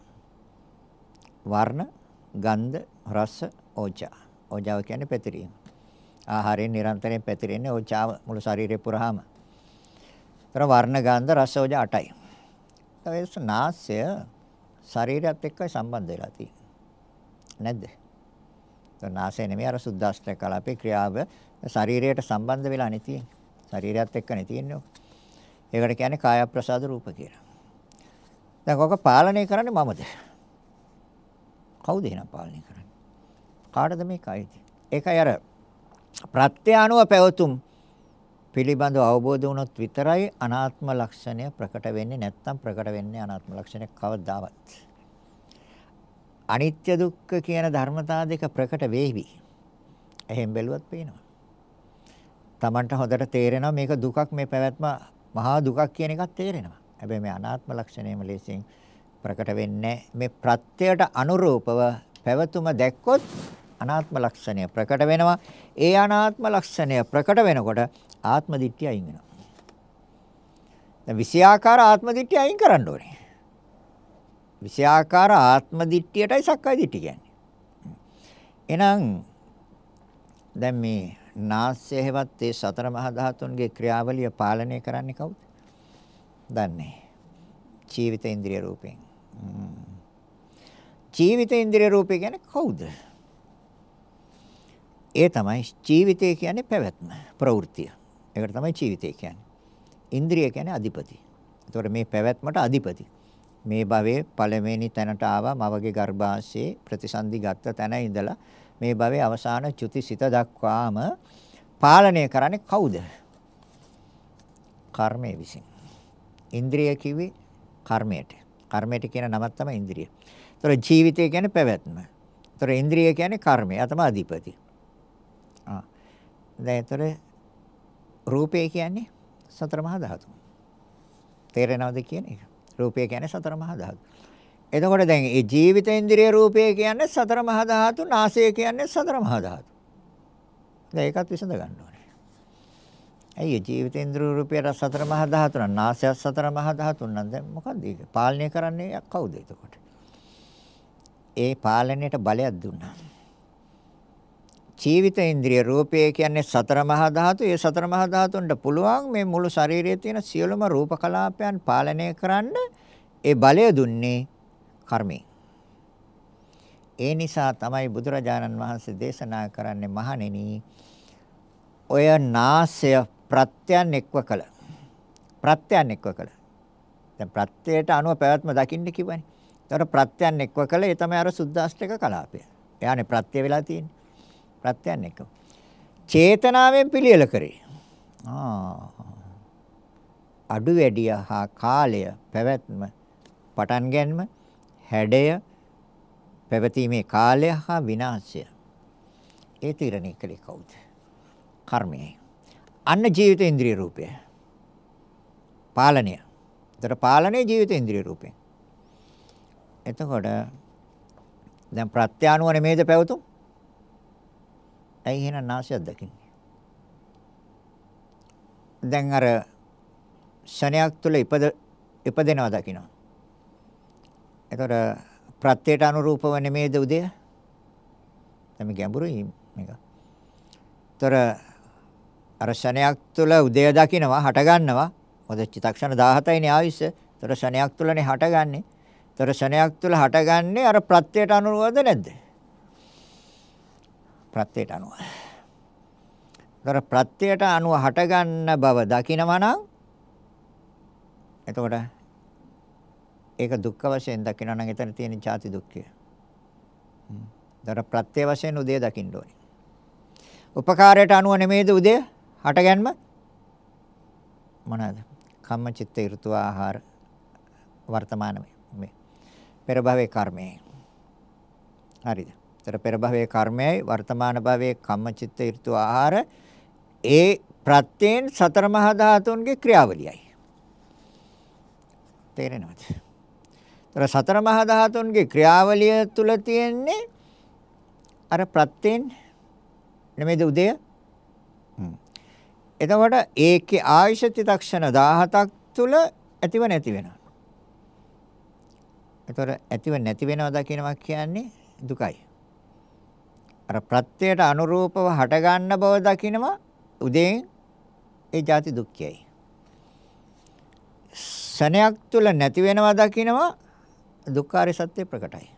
වර්ණ, ගන්ධ, රස, ඕජා. ඕජාව කියන්නේ පැතිරීම. ආහාරයෙන් නිරන්තරයෙන් පැතිරෙන්නේ ඕජාව මුළු ශරීරේ පුරාම. ඒතර වර්ණ, ගන්ධ, රස, ඕජා 8යි. ඒ නාසය ශරීරයත් එක්කයි සම්බන්ධ වෙලා තියෙන්නේ. නැද්ද? නාසය නෙමෙයි අර සුද්දාස්ත්‍ර කලාපේ ක්‍රියාව ශරීරයට සම්බන්ධ වෙලා නේ තියෙන්නේ. ශරීරයත් එක්කනේ තියෙන්නේ. ඒකට කියන්නේ කාය ප්‍රසාද රූප කියලා. දැන් ඔක පාලනය කරන්නේ මමද? කවුද එහෙනම් පාලනය කරන්නේ? කාටද මේ කයිද? ඒකයි අර ප්‍රත්‍යානුව පැවතුම් පිළිබඳව අවබෝධ වුණොත් විතරයි අනාත්ම ලක්ෂණය ප්‍රකට වෙන්නේ නැත්නම් ප්‍රකට වෙන්නේ අනාත්ම ලක්ෂණය කවදාවත්. අනිත්‍ය දුක්ඛ කියන ධර්මතා දෙක ප්‍රකට වෙයිවි. එහෙන් බැලුවත් පේනවා. Tamanට හොඳට තේරෙනවා මේක දුකක් මේ පැවැත්ම මහා දුකක් කියන එකක් තේරෙනවා. හැබැයි මේ අනාත්ම ලක්ෂණයම ලෙසින් ප්‍රකට වෙන්නේ මේ ප්‍රත්‍යයට අනුරූපව පැවතුම දැක්කොත් අනාත්ම ලක්ෂණය ප්‍රකට වෙනවා. ඒ අනාත්ම ලක්ෂණය ප්‍රකට වෙනකොට ආත්ම දිට්ඨිය අයින් වෙනවා. දැන් විෂයාකාර ආත්ම දිට්ඨිය අයින් කරන්න ඕනේ. විෂයාකාර ආත්ම දිට්ඨියටයි සක්කාය දිට්ඨිය කියන්නේ. එහෙනම් දැන් මේ නාස්‍ය හැවත් ඒ සතර මහා ධාතුන්ගේ ක්‍රියාවලිය පාලනය කරන්නේ කවුද? දන්නේ. ජීවිත ඉන්ද්‍රිය රූපෙන්. ජීවිත ඉන්ද්‍රිය රූපේ කියන්නේ කවුද? ඒ තමයි ජීවිතය කියන්නේ පැවැත්ම, ප්‍රවෘත්තිය. ඒකට තමයි ජීවිතය කියන්නේ. ඉන්ද්‍රිය කියන්නේ අධිපති. ඒතකොට මේ පැවැත්මට අධිපති. මේ භවයේ පළවෙනි තැනට ආවා මවගේ ගර්භාෂයේ ප්‍රතිසන්දි ගත්ත තැන ඉඳලා මේ භවයේ අවසාන චුති සිත දක්වාම පාලනය කරන්නේ කවුද? කර්මය විසින්. ඉන්ද්‍රිය කිව්වේ කර්මයට. කර්මයට කියන නමක් තමයි ඉන්ද්‍රිය. ඒතර ජීවිතය කියන්නේ පැවැත්ම. ඒතර ඉන්ද්‍රිය කියන්නේ කර්මය. ඒ තමයි අධිපති. ආ. දැන් ඒතර රූපය කියන්නේ සතර මහා ධාතු. තේරෙනවද කියන එක? රූපය කියන්නේ සතර මහා ධාතු. එතකොට දැන් මේ ජීවිතේන්ද්‍රිය රූපය කියන්නේ සතර මහා ධාතු, නාසය කියන්නේ සතර මහා ධාතු. දැන් ඒකත් විසඳ ගන්න ඕනේ. ඇයි ජීවිතේන්ද්‍රිය රූපයට සතර මහා ධාතු නම් නාසය සතර මහා ධාතු නම් දැන් මොකද්ද ඒක? පාලනය කරන්නේ කවුද එතකොට? ඒ පාලනයට බලයක් දුන්නා. ජීවිත ඉන්ද්‍රිය රූපය කියන්නේ සතර මහා ධාතු. ඒ සතර මහා ධාතුන්ට පුළුවන් මේ මුළු ශරීරයේ තියෙන සියලුම රූප කලාපයන් පාලනය කරන්න ඒ බලය දුන්නේ කර්මයෙන්. ඒ නිසා තමයි බුදුරජාණන් වහන්සේ දේශනා කරන්නේ මහණෙනි ඔය නාසය ප්‍රත්‍යයන් එක්ව කළ ප්‍රත්‍යයන් එක්ව කළ දැන් ප්‍රත්‍යයට අනුව පැවැත්ම දකින්න කිව්වනේ. ඒතර ප්‍රත්‍යයන් එක්ව කළ ඒ තමයි අර සුද්දාස්ත්‍රික කලාපය. එයානේ ප්‍රත්‍ය වෙලා තියෙන්නේ. ප්‍රත්‍යයන් එක. චේතනාවෙන් පිළියෙල කරේ. ආ. අඩු වැඩිය හා කාලය පැවැත්ම පටන් ගැනීම හැඩය පැවතීමේ කාලය හා විනාශය ඒ තීරණය කළේ කවුද? කර්මයයි. අන්න ජීවිත ඉන්ද්‍රිය රූපය. පාලනය. ඒතර පාලනයේ ජීවිත ඉන්ද්‍රිය රූපය. එතකොට දැන් ප්‍රත්‍යානුව නෙමේද පැවතුම්? ඇයි එහෙනම් නාසයක් දකින්නේ? දැන් අර ශණයක් තුල ඉපද ඉපදෙනවා දකිනවා. එතකොට ප්‍රත්‍යයට අනුරූපව නෙමේද උදය? දැන් ගැඹුරුයි මේක. ඒතර අර ශණයක් තුල උදය දකිනවා හට ගන්නවා. මොකද චිත්තක්ෂණ 17යිනේ ආයුෂ. ඒතර ශණයක් තුලනේ හටගන්නේ. ඒතර ශණයක් තුල හටගන්නේ අර ප්‍රත්‍යයට අනුරූපද නැද්ද? ප්‍රත්‍යයට අනුව. ඒතර ප්‍රත්‍යයට අනුව හටගන්න බව දකිනවා නම් එතකොට ඒක දුක්ඛ වශයෙන් දකිනවා නම් එතන තියෙන ජාති දුක්ඛය. දර ප්‍රත්‍ය වශයෙන් උදේ දකින්න ඕනේ. උපකාරයට අනුව නෙමේද උදේ හටගන්ම මොනවාද? කම්ම චිත්ත ඍතු ආහාර වර්තමාන මේ පෙර භවයේ කර්මයයි. හරිද? ඒතර පෙර භවයේ කර්මයයි වර්තමාන භවයේ කම්ම චිත්ත ඍතු ආහාර ඒ ප්‍රත්‍යයෙන් සතර මහා ධාතුන්ගේ ක්‍රියාවලියයි. තේරෙනවද? ඒතර සතර මහා ධාතුන්ගේ ක්‍රියාවලිය තුල තියෙන්නේ අර ප්‍රත්‍යයෙන් නෙමෙයිද උදය? එතකොට ඒකේ ආයුෂ තිතක්ෂණ 17ක් තුල ඇතිව නැති වෙනවා. එතකොට ඇතිව නැති වෙනවා දකිනවා කියන්නේ දුකයි. අර ප්‍රත්‍යයට අනුරූපව හට ගන්න බව දකිනවා උදේ ඒ ಜಾති දුක්ඛයයි. ශනයක් තුල නැති වෙනවා දකිනවා දුක්ඛාරය සත්‍ය ප්‍රකටයි.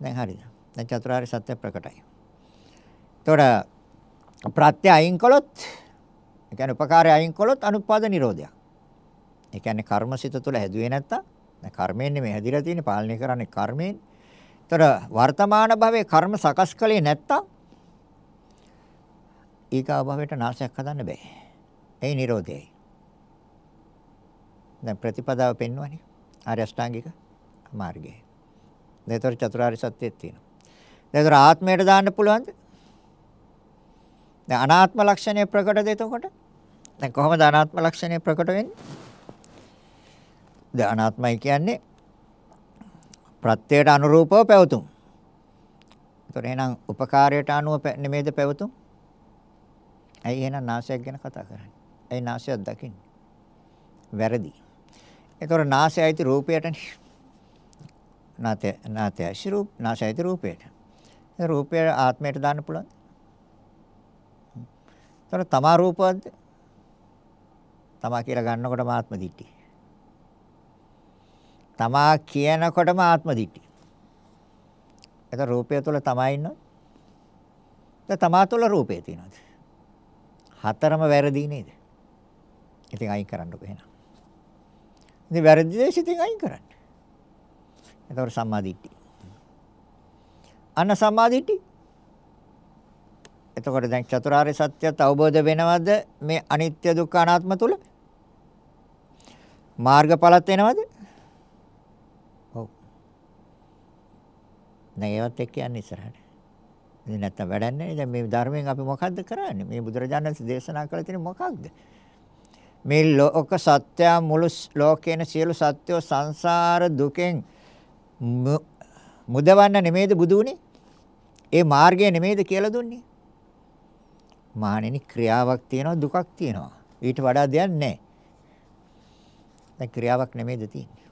දැන් හරිද? දැන් චතුරාර්ය සත්‍ය ප්‍රකටයි. එතකොට ප්‍රත්‍ය අයින් කළොත් ඒ කියන්නේ උපකාරය අයින් කළොත් අනුපාද නිරෝධයක්. ඒ කියන්නේ කර්මසිත තුළ හැදුවේ නැත්තම් දැන් කර්මයෙන් නෙමෙයි හැදිලා තියෙන්නේ පාලනය කරන්නේ කර්මයෙන්. ඒතර වර්තමාන භවයේ කර්ම සකස් කළේ නැත්තම් ඊගා භවයට නාශයක් හදන්න බෑ. ඒ නිරෝධයයි. දැන් ප්‍රතිපදාව පෙන්වන්නේ ආර්ය අෂ්ටාංගික මාර්ගය. ඒතර චතුරාර්ය සත්‍යය තියෙනවා. ඒතර ආත්මයට දාන්න පුළුවන්ද? දැන් අනාත්ම ලක්ෂණය ප්‍රකටද එතකොට? දැන් කොහොමද අනාත්ම ලක්ෂණය ප්‍රකට වෙන්නේ? දැන් අනාත්මයි කියන්නේ ප්‍රත්‍යයට අනුරූපව පැවතුම්. ඒතර එහෙනම් උපකාරයට අනුව නෙමෙයිද පැවතුම්? ඇයි එහෙනම් නාසයක් ගැන කතා කරන්නේ? ඇයි නාසයක් දකින්නේ? වැරදි. ඒතර නාසයයි රූපයටනේ. නාතය නාතය ශිරූප නාසයයි රූපයට. ඒ රූපය ආත්මයට දාන්න පුළුවන්. ඒතර තමා රූපවත්ද? තමා කියලා ගන්නකොටම ආත්ම දිට්ඨි. තමා කියනකොටම ආත්ම දිට්ඨි. ඒතර රූපය තුළ තමයි ඉන්නවද? දැන් තමා තුළ රූපය තියෙනවද? හතරම වැරදි නේද? ඉතින් අයින් කරන්නකො එහෙනම්. ඉතින් වැරදි දේ සිතින් අයින් කරන්න. එතකොට සම්මා දිට්ඨි. අන්න සම්මා දිට්ඨි එතකොට දැන් චතුරාර්ය සත්‍යයත් අවබෝධ වෙනවද මේ අනිත්‍ය දුක්ඛ අනාත්ම තුල? මාර්ගඵලත් එනවද? ඔව්. දැන් ඒවත් එක්ක යන්නේ ඉස්සරහට. ඉතින් නැත්තම් වැඩන්නේ දැන් මේ ධර්මයෙන් අපි මොකද්ද කරන්නේ? මේ බුදුරජාණන් වහන්සේ දේශනා කළ තියෙන මොකක්ද? මේ ලෝක සත්‍ය මුළු ලෝකේන සියලු සත්‍යෝ සංසාර දුකෙන් මුදවන්න නෙමේද බුදු උනේ? ඒ මාර්ගය නෙමේද කියලා දුන්නේ? මහණෙනි ක්‍රියාවක් තියෙනවා දුකක් තියෙනවා. ඊට වඩා දෙයක් නැහැ. දැන් ක්‍රියාවක් නෙමෙයිද තියෙන්නේ.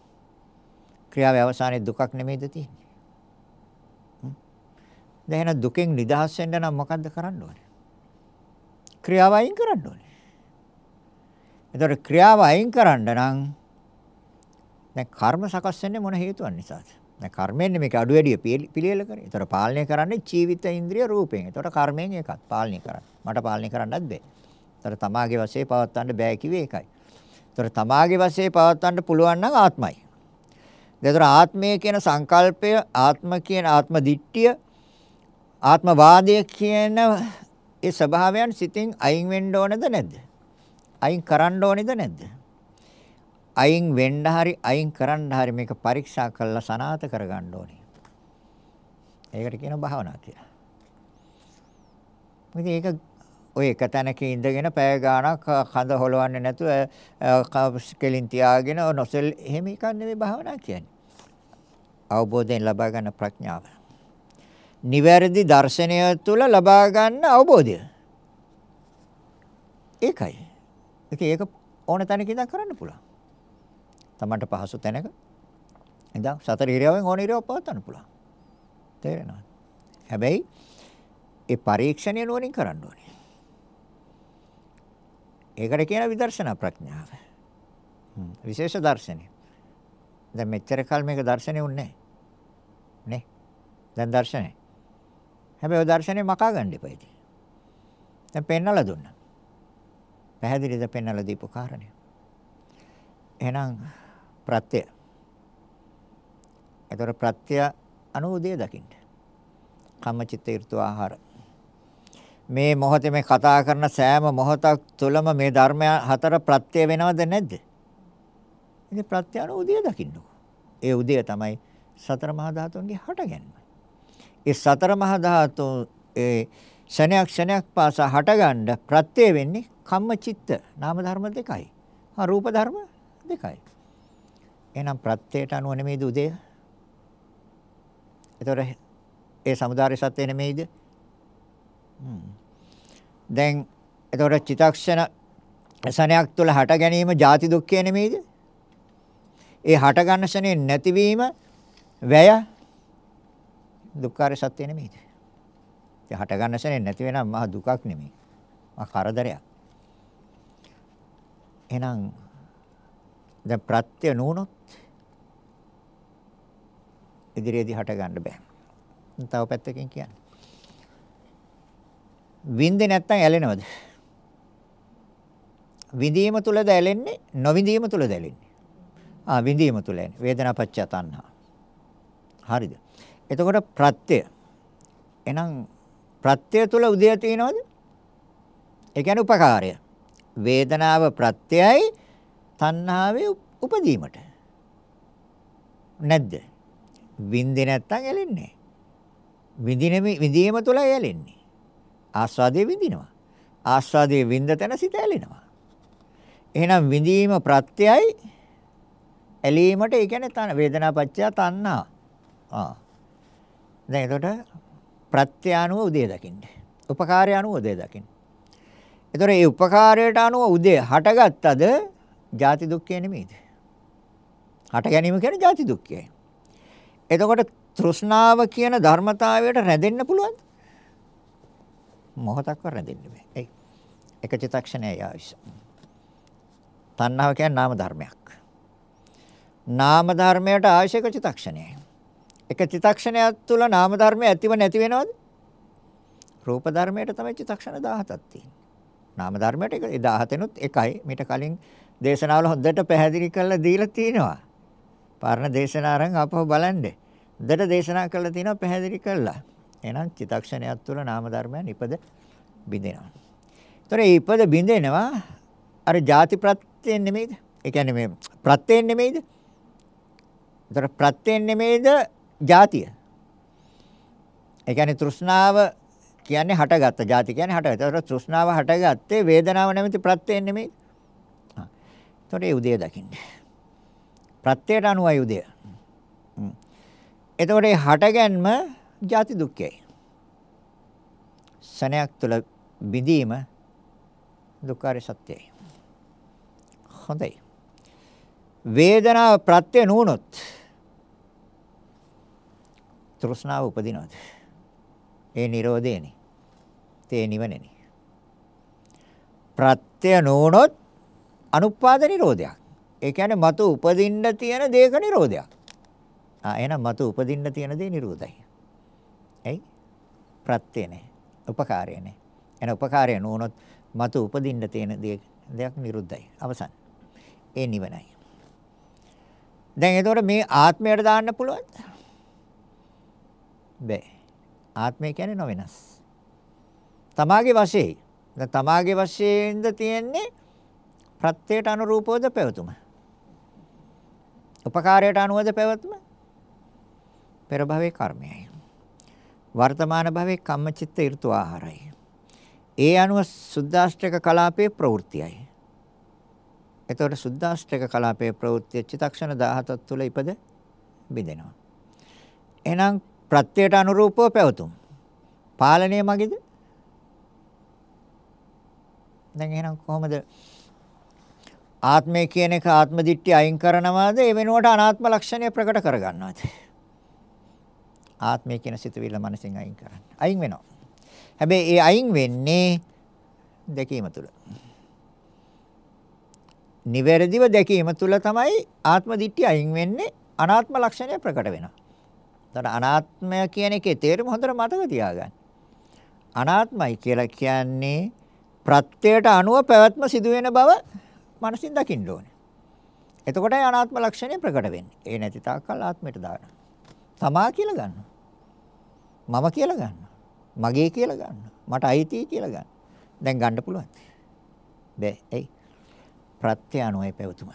ක්‍රියාවේ අවසානයේ දුකක් නෙමෙයිද තියෙන්නේ. දැන් එහෙනම් දුකෙන් නිදහස් වෙන්න නම් මොකද්ද කරන්න ඕනේ? ක්‍රියාව අයින් කරන්න ඕනේ. එතකොට ක්‍රියාව අයින් කරන්න නම් දැන් කර්ම සකස් වෙන්නේ මොන හේතුවක් නිසාද? දැන් කර්මයෙන් මේක අඩු වැඩි පිළියෙල කරේ. ඒතර පාලනය කරන්නේ ජීවිත ඉන්ද්‍රිය රූපයෙන්. ඒතර කර්මයෙන් එකක් පාලනය කරන්න. මට පාලනය කරන්නත් බෑ. ඒතර තමාගේ වශයෙන් පවත්වන්න බෑ කිව්වේ ඒකයි. ඒතර තමාගේ වශයෙන් පවත්වන්න පුළුවන් නම් ආත්මයි. ඒතර ආත්මය කියන සංකල්පය, ආත්ම කියන ආත්ම දිට්ඨිය, ආත්මවාදය කියන ඒ ස්වභාවයන් සිතින් අයින් වෙන්න ඕනද නැද්ද? අයින් කරන්න ඕනේද නැද්ද? අයින් වෙන්න හරි අයින් කරන්න හරි මේක පරීක්ෂා කරලා සනාත කරගන්න ඕනේ. ඒකට කියනවා භාවනා කියලා. ඉතින් ඒක ඔය එක තැනක ඉඳගෙන පැය ගාණක් කඳ හොලවන්නේ නැතුව කෙලින් තියාගෙන නොසෙල් එහෙම එකක් නෙවෙයි භාවනා කියන්නේ. අවබෝධයෙන් ලබා ගන්න ප්‍රඥාව. නිවැරදි දර්ශනය තුළ ලබා ගන්න අවබෝධය. ඒකයි. ඉතින් ඒක ඕන තැනක ඉඳන් කරන්න පුළුවන්. තමන්ට පහසු තැනක ඉඳන් සතර ඉරියව්වෙන් ඕන ඉරියව්ව පවත්වන්න පුළුවන්. තේරෙනවද? හැබැයි ඒ පරීක්ෂණය නුවණින් කරන්න ඕනේ. ඒකට කියන විදර්ශනා ප්‍රඥාව. විශේෂ දර්ශනය. දැන් මෙච්චර කල් මේක දර්ශනේ උන්නේ නේ. දැන් දර්ශනේ. හැබැයි ඔය දර්ශනේ මකා ගන්න එපා ඉතින්. දැන් පෙන්නලා දුන්නා. පැහැදිලිද පෙන්නලා දීපු කාරණේ. එහෙනම් ප්‍රත්‍ය. ඒතර ප්‍රත්‍ය අනුෝදය දකින්න. කම්මචිත්ත ඍතු ආහාර. මේ මොහොතේ මේ කතා කරන සෑම මොහොතක් තුළම මේ ධර්මය හතර ප්‍රත්‍ය වෙනවද නැද්ද? ඉතින් ප්‍රත්‍ය අනුෝදය දකින්නකො. ඒ උදය තමයි සතර මහා ධාතුන්ගේ හටගැන්ම. ඒ සතර මහා ධාතු ඒ ක්ෂණයක් ක්ෂණයක් පාසා හටගන්න ප්‍රත්‍ය වෙන්නේ කම්මචිත්ත නාම ධර්ම දෙකයි. හා රූප ධර්ම දෙකයි. එහෙනම් ප්‍රත්‍යයට අනුව නෙමෙයිද උදය? ඒතොර ඒ samudāri සත්‍ය නෙමෙයිද? දැන් ඒතොර චිතක්ෂණ සනයක් තුළ හට ගැනීම ජාති දුක්ඛය නෙමෙයිද? ඒ හට ගන්න ශනේ නැතිවීම වැය දුක්ඛාර සත්‍ය නෙමෙයිද? ඒ හට ගන්න ශනේ නැති වෙනම් මහ දුකක් නෙමෙයි. මහ කරදරයක්. එහෙනම් දැන් ප්‍රත්‍ය නුනොත් ඉදිරියේදී හට ගන්න බෑ. තව පැත්තකින් කියන්නේ. විඳින්නේ නැත්තම් ඇලෙනවද? විඳීම තුලද ඇලෙන්නේ? නොවිඳීම තුලද ඇලෙන්නේ? ආ විඳීම තුල ඇලෙන්නේ. වේදනාපච්චය තණ්හා. හරිද? එතකොට ප්‍රත්‍ය. එහෙනම් ප්‍රත්‍ය තුල උදය තියෙනවද? ඒ කියන්නේ උපකාරය. වේදනාව ප්‍රත්‍යයයි තණ්හාවේ උපදීමට. නැද්ද? විඳින්නේ නැත්තම් ඇලෙන්නේ. විඳින විඳීම තුල ඇලෙන්නේ. ආස්වාදයේ විඳිනවා. ආස්වාදයේ විඳ තැන සිත ඇලෙනවා. එහෙනම් විඳීම ප්‍රත්‍යයයි ඇලීමට ඒ කියන්නේ තන වේදනාපච්චය තණ්හා. ආ. දැන් එතකොට ප්‍රත්‍යානුව උදේ දකින්න. උපකාරය අනුව උදේ දකින්න. එතකොට මේ උපකාරයට අනුව උදේ හටගත්තද ජාති දුක්ඛය නෙමෙයිද? හට ගැනීම කියන්නේ ජාති දුක්ඛයයි. එතකොට තෘෂ්ණාව කියන ධර්මතාවයට රැඳෙන්න පුළුවන්ද? මොහොතක්වත් රැඳෙන්න බෑ. ඒ එක චිත්තක්ෂණයයි ආවිෂ. තණ්හාව කියන්නේ නාම ධර්මයක්. නාම ධර්මයට ආශයක චිත්තක්ෂණයයි. එක චිත්තක්ෂණයක් තුළ නාම ධර්මය ඇතිව නැති වෙනවද? රූප ධර්මයට තමයි චිත්තක්ෂණ 17ක් තියෙන්නේ. නාම ධර්මයට 17නුත් එකයි. මීට කලින් දේශනාවල හොඳට පැහැදිලි කරලා දීලා තිනවා. පරණ දේශනා අරන් ආපහු බලන්න. හොඳට දේශනා කරලා තිනවා පැහැදිලි කරලා. එහෙනම් චිතක්ෂණයක් තුළ නාම ධර්මයන් ඉපද බිඳිනවා. ඒතොර මේ ඉපද බිඳිනවා අර ಜಾති ප්‍රත්‍යයෙන් නෙමෙයිද? ඒ කියන්නේ මේ ප්‍රත්‍යයෙන් නෙමෙයිද? ඒතොර ප්‍රත්‍යයෙන් නෙමෙයිද ಜಾතිය? ඒ කියන්නේ තෘෂ්ණාව කියන්නේ හටගත්ත. ಜಾති කියන්නේ හටගත්ත. ඒතොර තෘෂ්ණාව හටගත්තේ වේදනාව නැමැති ප්‍රත්‍යයෙන් නෙමෙයිද? හා. ඒතර ඒ උදේ දකින්න. ප්‍රත්‍යයට අනුවයි උදේ. එතකොට මේ හටගැන්ම ජාති දුක්ඛයයි. සනයක් තුළ බිඳීම දුක්ඛාර සත්‍යයි. හොඳයි. වේදනාව ප්‍රත්‍ය නුනොත් තෘෂ්ණාව උපදිනවද? ඒ Nirodheනේ. තේ නිවනනේ. ප්‍රත්‍ය නුනොත් අනුපාද නිරෝධයක්. ඒ කියන්නේ මතු උපදින්න තියෙන දේක නිරෝධයක්. ආ එහෙනම් මතු උපදින්න තියෙන දේ නිරෝධයි. ඇයි? ප්‍රත්‍ය නැහැ. උපකාරය නැහැ. එන උපකාරය නොවුනොත් මතු උපදින්න තියෙන දෙයක් නිරුද්ධයි. අවසන්. ඒ නිවනයි. දැන් එතකොට මේ ආත්මයට දාන්න පුළුවන්ද? බෑ. ආත්මය කියන්නේ නොවෙනස්. තමාගේ වශයෙන්. දැන් තමාගේ වශයෙන්ද තියෙන්නේ ප්‍රත්‍යයට අනුරූපවද පැවතුම. උපකාරයට අනුවද පැවතුම. පෙර භවයේ කර්මයයි. වර්තමාන භවයේ කම්මචිත්ත ඍතු ආහාරයි. ඒ අනුව සුද්දාෂ්ටක කලාපයේ ප්‍රවෘත්තියයි. එතකොට සුද්දාෂ්ටක කලාපයේ ප්‍රවෘත්තිය චිතක්ෂණ 17ක් තුල ඉපද බෙදෙනවා. එහෙනම් ප්‍රත්‍යයට අනුරූපව පැවතුම්. පාලනය මගේද? දැන් එහෙනම් කොහොමද ආත්මය කියන එක ආත්ම දිට්ඨිය අයින් කරනවාද ඒ වෙනුවට අනාත්ම ලක්ෂණය ප්‍රකට කරගන්නවාද? ආත්මය කියන සිතුවිල්ල මනසෙන් අයින් කරන්න. අයින් වෙනවා. හැබැයි ඒ අයින් වෙන්නේ දැකීම තුළ. නිවැරදිව දැකීම තුළ තමයි ආත්ම දිට්ඨිය අයින් වෙන්නේ අනාත්ම ලක්ෂණය ප්‍රකට වෙනවා. එතකොට අනාත්මය කියන එකේ තේරුම හොඳට මතක තියාගන්න. අනාත්මයි කියලා කියන්නේ ප්‍රත්‍යයට අනුව පැවැත්ම සිදුවෙන බව මනසින් දකින්න ඕනේ. එතකොටයි අනාත්ම ලක්ෂණය ප්‍රකට වෙන්නේ. ඒ නැති තාක්කල් ආත්මයට දානවා. තමා කියලා ගන්නවා. මම කියලා ගන්නවා. මගේ කියලා ගන්නවා. මට අයිති කියලා ගන්නවා. දැන් ගන්න පුළුවන්. බෑ. එයි. ප්‍රත්‍ය අනුවයි පැවතුම.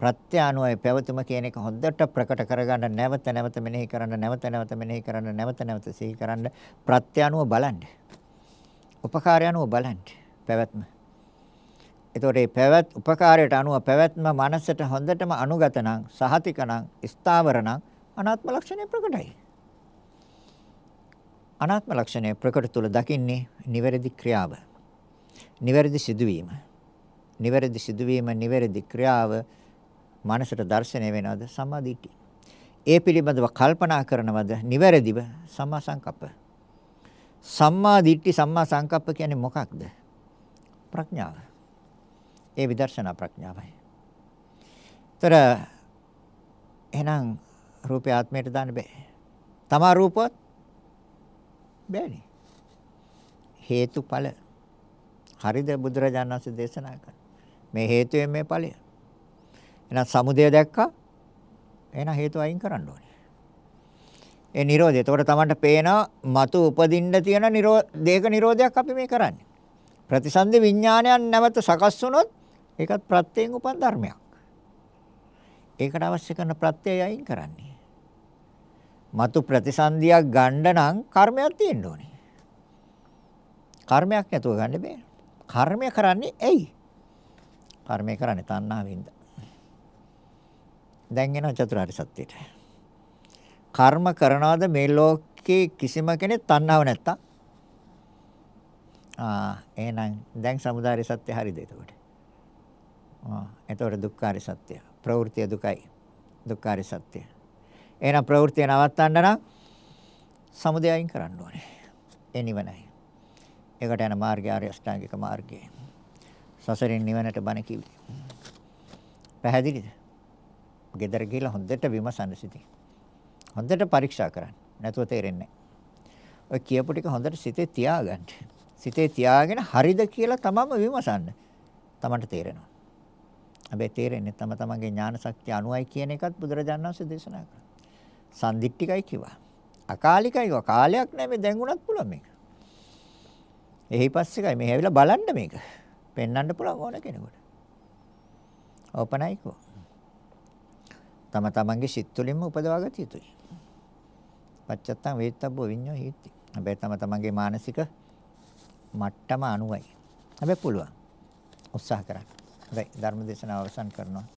ප්‍රත්‍ය අනුවයි පැවතුම කියන එක හොඳට ප්‍රකට කරගන්න නැවත නැවත මෙනෙහි කරන්න නැවත නැවත මෙනෙහි කරන්න නැවත නැවත සිහි කරන්න ප්‍රත්‍ය අනුව බලන්න. උපකාරය අනුව බලන්න පැවැත්ම. එතකොට මේ පැවැත් උපකාරයට අනුව පැවැත්ම මනසට හොඳටම අනුගත නම් සහතික නම් ස්ථාවර නම් අනාත්ම ලක්ෂණය ප්‍රකටයි. අනාත්ම ලක්ෂණය ප්‍රකට තුල දකින්නේ නිවැරදි ක්‍රියාව. නිවැරදි සිදුවීම. නිවැරදි සිදුවීම නිවැරදි ක්‍රියාව මනසට දැర్శණය වෙනවද සම්මාදිට්ඨිය. ඒ පිළිබඳව කල්පනා කරනවද නිවැරදිව සම්මා සංකප්ප. සම්මා දිට්ඨි සම්මා සංකප්ප කියන්නේ මොකක්ද? ප්‍රඥාව. ඒ විදර්ශනා ප්‍රඥාවයි. ତර එහෙනම් රූපය ආත්මයට දාන්න බෑ. තමා රූපවත් බෑනේ. හේතුඵල හරිද බුදුරජාණන් වහන්සේ දේශනා කරා. මේ හේතුයෙන් මේ ඵලය. එහෙනම් සමුදය දැක්කා. එහෙනම් හේතු අයින් කරන්න ඕනේ. ඒ Nirodha. එතකොට තමන්ට පේනවා මතු උපදින්න තියෙන Nirodha දෙක Nirodhaයක් අපි මේ කරන්නේ. ප්‍රතිසන්දි විඥානයන් නැවත සකස් වුණොත් ඒකත් ප්‍රත්‍යයෙන් උපන් ධර්මයක්. ඒකට අවශ්‍ය කරන ප්‍රත්‍යය අයින් කරන්නේ. మతు ප්‍රතිසන්දියක් ගන්න නම් කර්මයක් තියෙන්න ඕනේ. කර්මයක් නැතුව ගන්න බෑ. කර්මය කරන්නේ ඇයි? කර්මය කරන්නේ තණ්හාවෙන්ද. දැන් එනවා චතුරාර්ය සත්‍යයට. කර්ම කරනවාද මේ ලෝකේ කිසිම කෙනෙක් තණ්හාව නැත්තම්? ආ එහෙනම් දැන් සමුදාය සත්‍ය හරිද එතකොට? ආ එතකොට දුක්ඛාරය සත්‍ය. ප්‍රවෘත්ති දුකයි. දුක්ඛාරය සත්‍ය. එහෙනම් ප්‍රවෘත්තිය නවත්තන්න නම් සමුදය අයින් කරන්න ඕනේ. ඒ නිවනයි. ඒකට යන මාර්ගය ආර්ය අෂ්ටාංගික මාර්ගය. සසරින් නිවනට බණ කිව්වේ. පැහැදිලිද? ගෙදර ගිහලා හොඳට විමසන්න සිටින්. හොඳට පරීක්ෂා කරන්න. නැතුව තේරෙන්නේ නැහැ. ඔය කියපු ටික හොඳට සිතේ තියාගන්න. සිතේ තියාගෙන හරිද කියලා තමම විමසන්න. තමන්ට තේරෙනවා. හැබැයි තේරෙන්නේ තම තමන්ගේ ඥාන ශක්තිය අනුවයි කියන එකත් බුදුරජාණන් වහන්සේ දේශනා කළා. සම්දිට්ඨිකයි කිව්වා. අකාලිකයි කිව්වා. කාලයක් නැහැ මේ දැන් උනත් පුළුවන් මේක. එහි පස්සේකයි මේ ඇවිල්ලා බලන්න මේක. පෙන්වන්න පුළුවන් ඕන කෙනෙකුට. ඕපනයිකෝ. තම තමන්ගේ සිත් තුළින්ම උපදවා ගත යුතුයි. පච්චත්තං වේත්තබ්බෝ විඤ්ඤෝ හීති. හැබැයි තම තමන්ගේ මානසික මට්ටම අනුවයි. හැබැයි පුළුවන්. උත්සාහ කරන්න. හොඳයි ධර්ම දේශනාව අවසන් කරනවා.